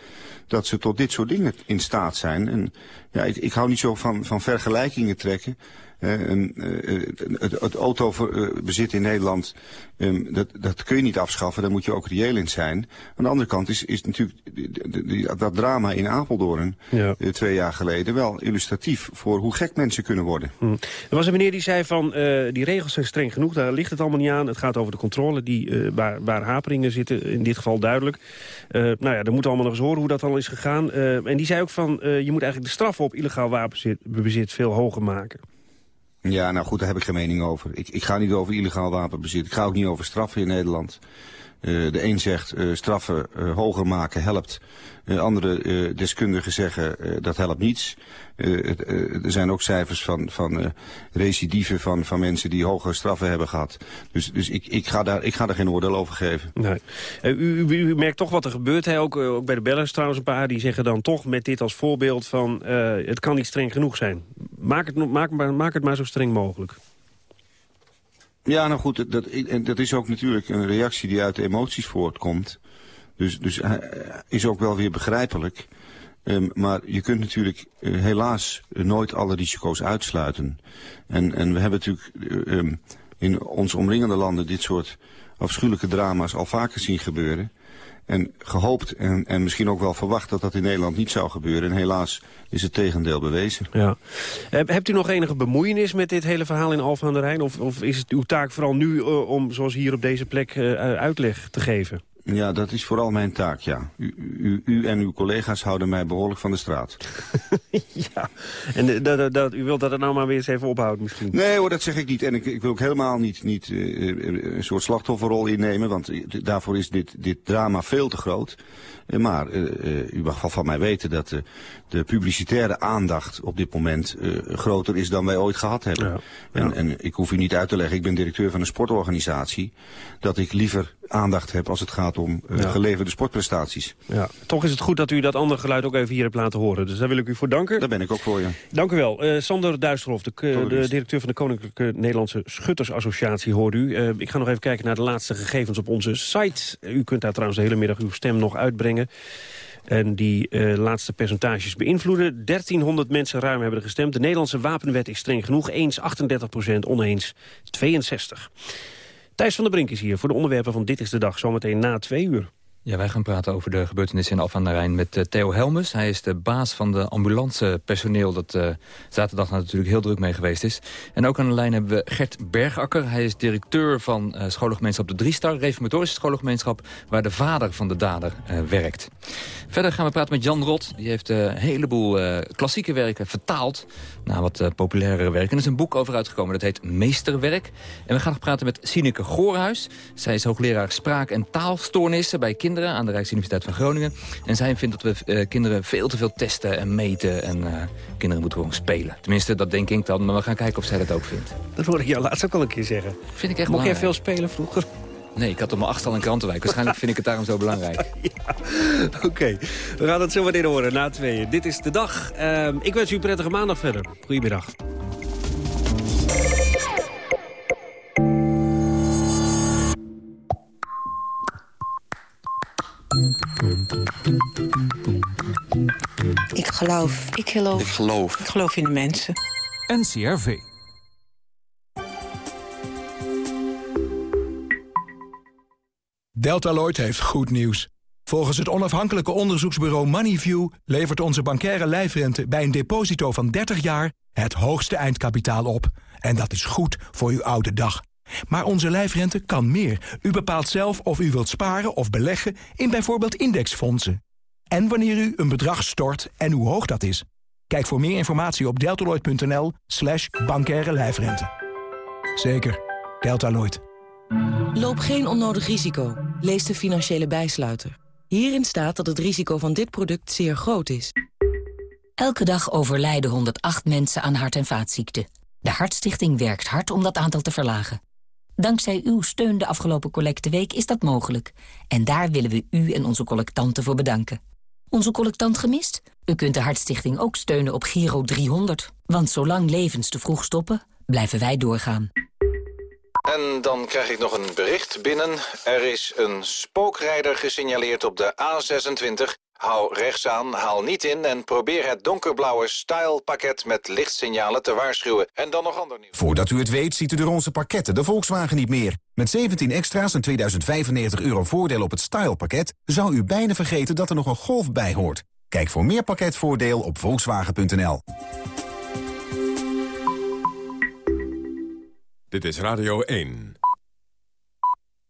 Speaker 20: dat ze tot dit soort dingen in staat zijn. En ja, ik, ik hou niet zo van, van vergelijkingen trekken... Uh, uh, het, het autobezit in Nederland, um, dat, dat kun je niet afschaffen, daar moet je ook reëel in zijn. Aan de andere kant is, is natuurlijk dat drama in Apeldoorn
Speaker 12: ja.
Speaker 20: uh, twee jaar geleden wel illustratief voor hoe gek mensen kunnen worden.
Speaker 12: Hm. Er was een meneer die zei van die regels zijn streng genoeg, daar ligt het allemaal niet aan. Het gaat over de controle die, waar, waar haperingen zitten, in dit geval duidelijk. nou ja, dan moeten allemaal nog eens horen hoe dat al is gegaan. en die zei ook van je moet eigenlijk de straffen op illegaal wapenbezit veel hoger maken.
Speaker 20: Ja, nou goed, daar heb ik geen mening over. Ik, ik ga niet over illegaal wapenbezit. Ik ga ook niet over straffen in Nederland. Uh, de een zegt uh, straffen uh, hoger maken helpt. Andere deskundigen zeggen dat helpt niets. Het, er zijn ook cijfers van, van recidieven van, van mensen die hogere straffen hebben gehad. Dus, dus ik, ik, ga daar, ik ga daar geen oordeel over geven.
Speaker 12: Nee. U, u, u, merkt toch wat er gebeurt. Hè? Ook, ook bij de bellers trouwens een paar die zeggen dan toch met dit als voorbeeld van het kan niet streng genoeg zijn. Maak het, maak, maak het maar zo streng mogelijk.
Speaker 20: Ja, nou goed, dat, dat is ook natuurlijk een reactie die uit de emoties voortkomt. Dus, dus is ook wel weer begrijpelijk. Um, maar je kunt natuurlijk uh, helaas nooit alle risico's uitsluiten. En, en we hebben natuurlijk uh, um, in ons omringende landen dit soort afschuwelijke drama's al vaker zien gebeuren. En gehoopt en, en misschien ook wel verwacht dat dat in Nederland niet zou gebeuren. En helaas is het tegendeel bewezen.
Speaker 12: Ja. Hebt u nog enige bemoeienis met dit hele verhaal in Alphen aan de Rijn? Of, of is het uw taak vooral nu om, zoals hier op deze plek, uitleg te geven?
Speaker 20: Ja, dat is vooral mijn taak, ja. U, u, u en uw collega's houden mij behoorlijk van de straat.
Speaker 12: ja, en dat, dat, u wilt dat het nou maar weer eens even ophoudt misschien?
Speaker 20: Nee hoor, dat zeg ik niet. En ik, ik wil ook helemaal niet, niet uh, een soort slachtofferrol innemen... want daarvoor is dit, dit drama veel te groot. Maar uh, u mag wel van mij weten dat de publicitaire aandacht op dit moment groter is dan wij ooit gehad hebben.
Speaker 12: Ja.
Speaker 20: En, en ik hoef u niet uit te leggen, ik ben directeur van een sportorganisatie, dat ik liever aandacht heb als het gaat om ja. geleverde sportprestaties.
Speaker 12: Ja. Toch is het goed dat u dat andere geluid ook even hier hebt laten horen. Dus daar wil ik u voor danken.
Speaker 20: Daar ben ik ook voor je.
Speaker 12: Dank u wel. Sander Duisterhof, de, de, directeur van de Koninklijke Nederlandse Schuttersassociatie, hoort u. ik ga nog even kijken naar de laatste gegevens op onze site. U kunt daar trouwens de hele middag uw stem nog uitbrengen. En die uh, laatste percentages beïnvloeden. 1300 mensen ruim hebben er gestemd. De Nederlandse wapenwet is streng genoeg. Eens 38 procent, oneens 62. Thijs van der Brink is hier voor de onderwerpen van Dit is de Dag. Zometeen na twee uur.
Speaker 28: Ja, wij gaan praten over de gebeurtenissen in de Rijn met uh, Theo Helmus. Hij is de baas van de ambulancepersoneel dat uh, zaterdag natuurlijk heel druk mee geweest is. En ook aan de lijn hebben we Gert Bergakker. Hij is directeur van uh, scholengemeenschap De Driestar, reformatorische scholengemeenschap, waar de vader van de dader werkt. Verder gaan we praten met Jan Rot. Die heeft een heleboel klassieke werken vertaald naar wat populairere werken. Er is een boek over uitgekomen, dat heet Meesterwerk. En we gaan nog praten met Sineke Goorhuis. Zij is hoogleraar spraak- en taalstoornissen bij kinderen aan de Rijksuniversiteit van Groningen. En zij vindt dat we uh, kinderen veel te veel testen en meten. En uh, kinderen moeten gewoon spelen. Tenminste, dat denk ik dan. Maar we gaan kijken of zij dat ook vindt.
Speaker 12: Dat hoorde ik jou laatst ook al een keer zeggen.
Speaker 28: Vind ik echt
Speaker 12: Mocht jij veel spelen vroeger?
Speaker 28: Nee, ik had op mijn achtstal in Krantenwijk. Waarschijnlijk vind ik het daarom zo belangrijk.
Speaker 12: ja, Oké, okay. we gaan het zo meteen horen na tweeën. Dit is de dag. Uh, ik wens u een prettige maandag verder. Goedemiddag.
Speaker 29: Ik geloof. Ik geloof.
Speaker 30: Ik geloof.
Speaker 29: Ik geloof in de mensen.
Speaker 31: NCRV.
Speaker 32: Deltaloid heeft goed nieuws. Volgens het onafhankelijke onderzoeksbureau Moneyview... levert onze bankaire lijfrente bij een deposito van 30 jaar... het hoogste eindkapitaal op. En dat is goed voor uw oude dag. Maar onze lijfrente kan meer. U bepaalt zelf of u wilt sparen of beleggen in bijvoorbeeld indexfondsen. En wanneer u een bedrag stort en hoe hoog dat is. Kijk voor meer informatie op deltaloid.nl slash bankaire lijfrente. Zeker, Deltaloid.
Speaker 27: Loop geen onnodig risico. Lees de financiële bijsluiter. Hierin staat dat het risico van dit product zeer groot is.
Speaker 31: Elke dag overlijden 108 mensen aan hart- en vaatziekten. De Hartstichting werkt hard om dat aantal te verlagen. Dankzij uw steun de afgelopen collecteweek is dat mogelijk. En daar willen we u en onze collectanten voor bedanken. Onze collectant gemist? U kunt de Hartstichting ook steunen op Giro 300. Want zolang levens te vroeg stoppen, blijven wij doorgaan.
Speaker 32: En dan krijg ik nog een bericht binnen. Er is een spookrijder gesignaleerd op de A26. Hou rechts aan, haal niet in en probeer het donkerblauwe Style-pakket met lichtsignalen te waarschuwen. En dan nog ander nieuws.
Speaker 33: Voordat u het weet ziet u de onze pakketten de Volkswagen niet meer. Met 17 extra's en 2095 euro voordeel op het Style-pakket... zou u bijna vergeten dat er nog een Golf bij hoort. Kijk voor meer pakketvoordeel op volkswagen.nl.
Speaker 1: Dit is Radio 1.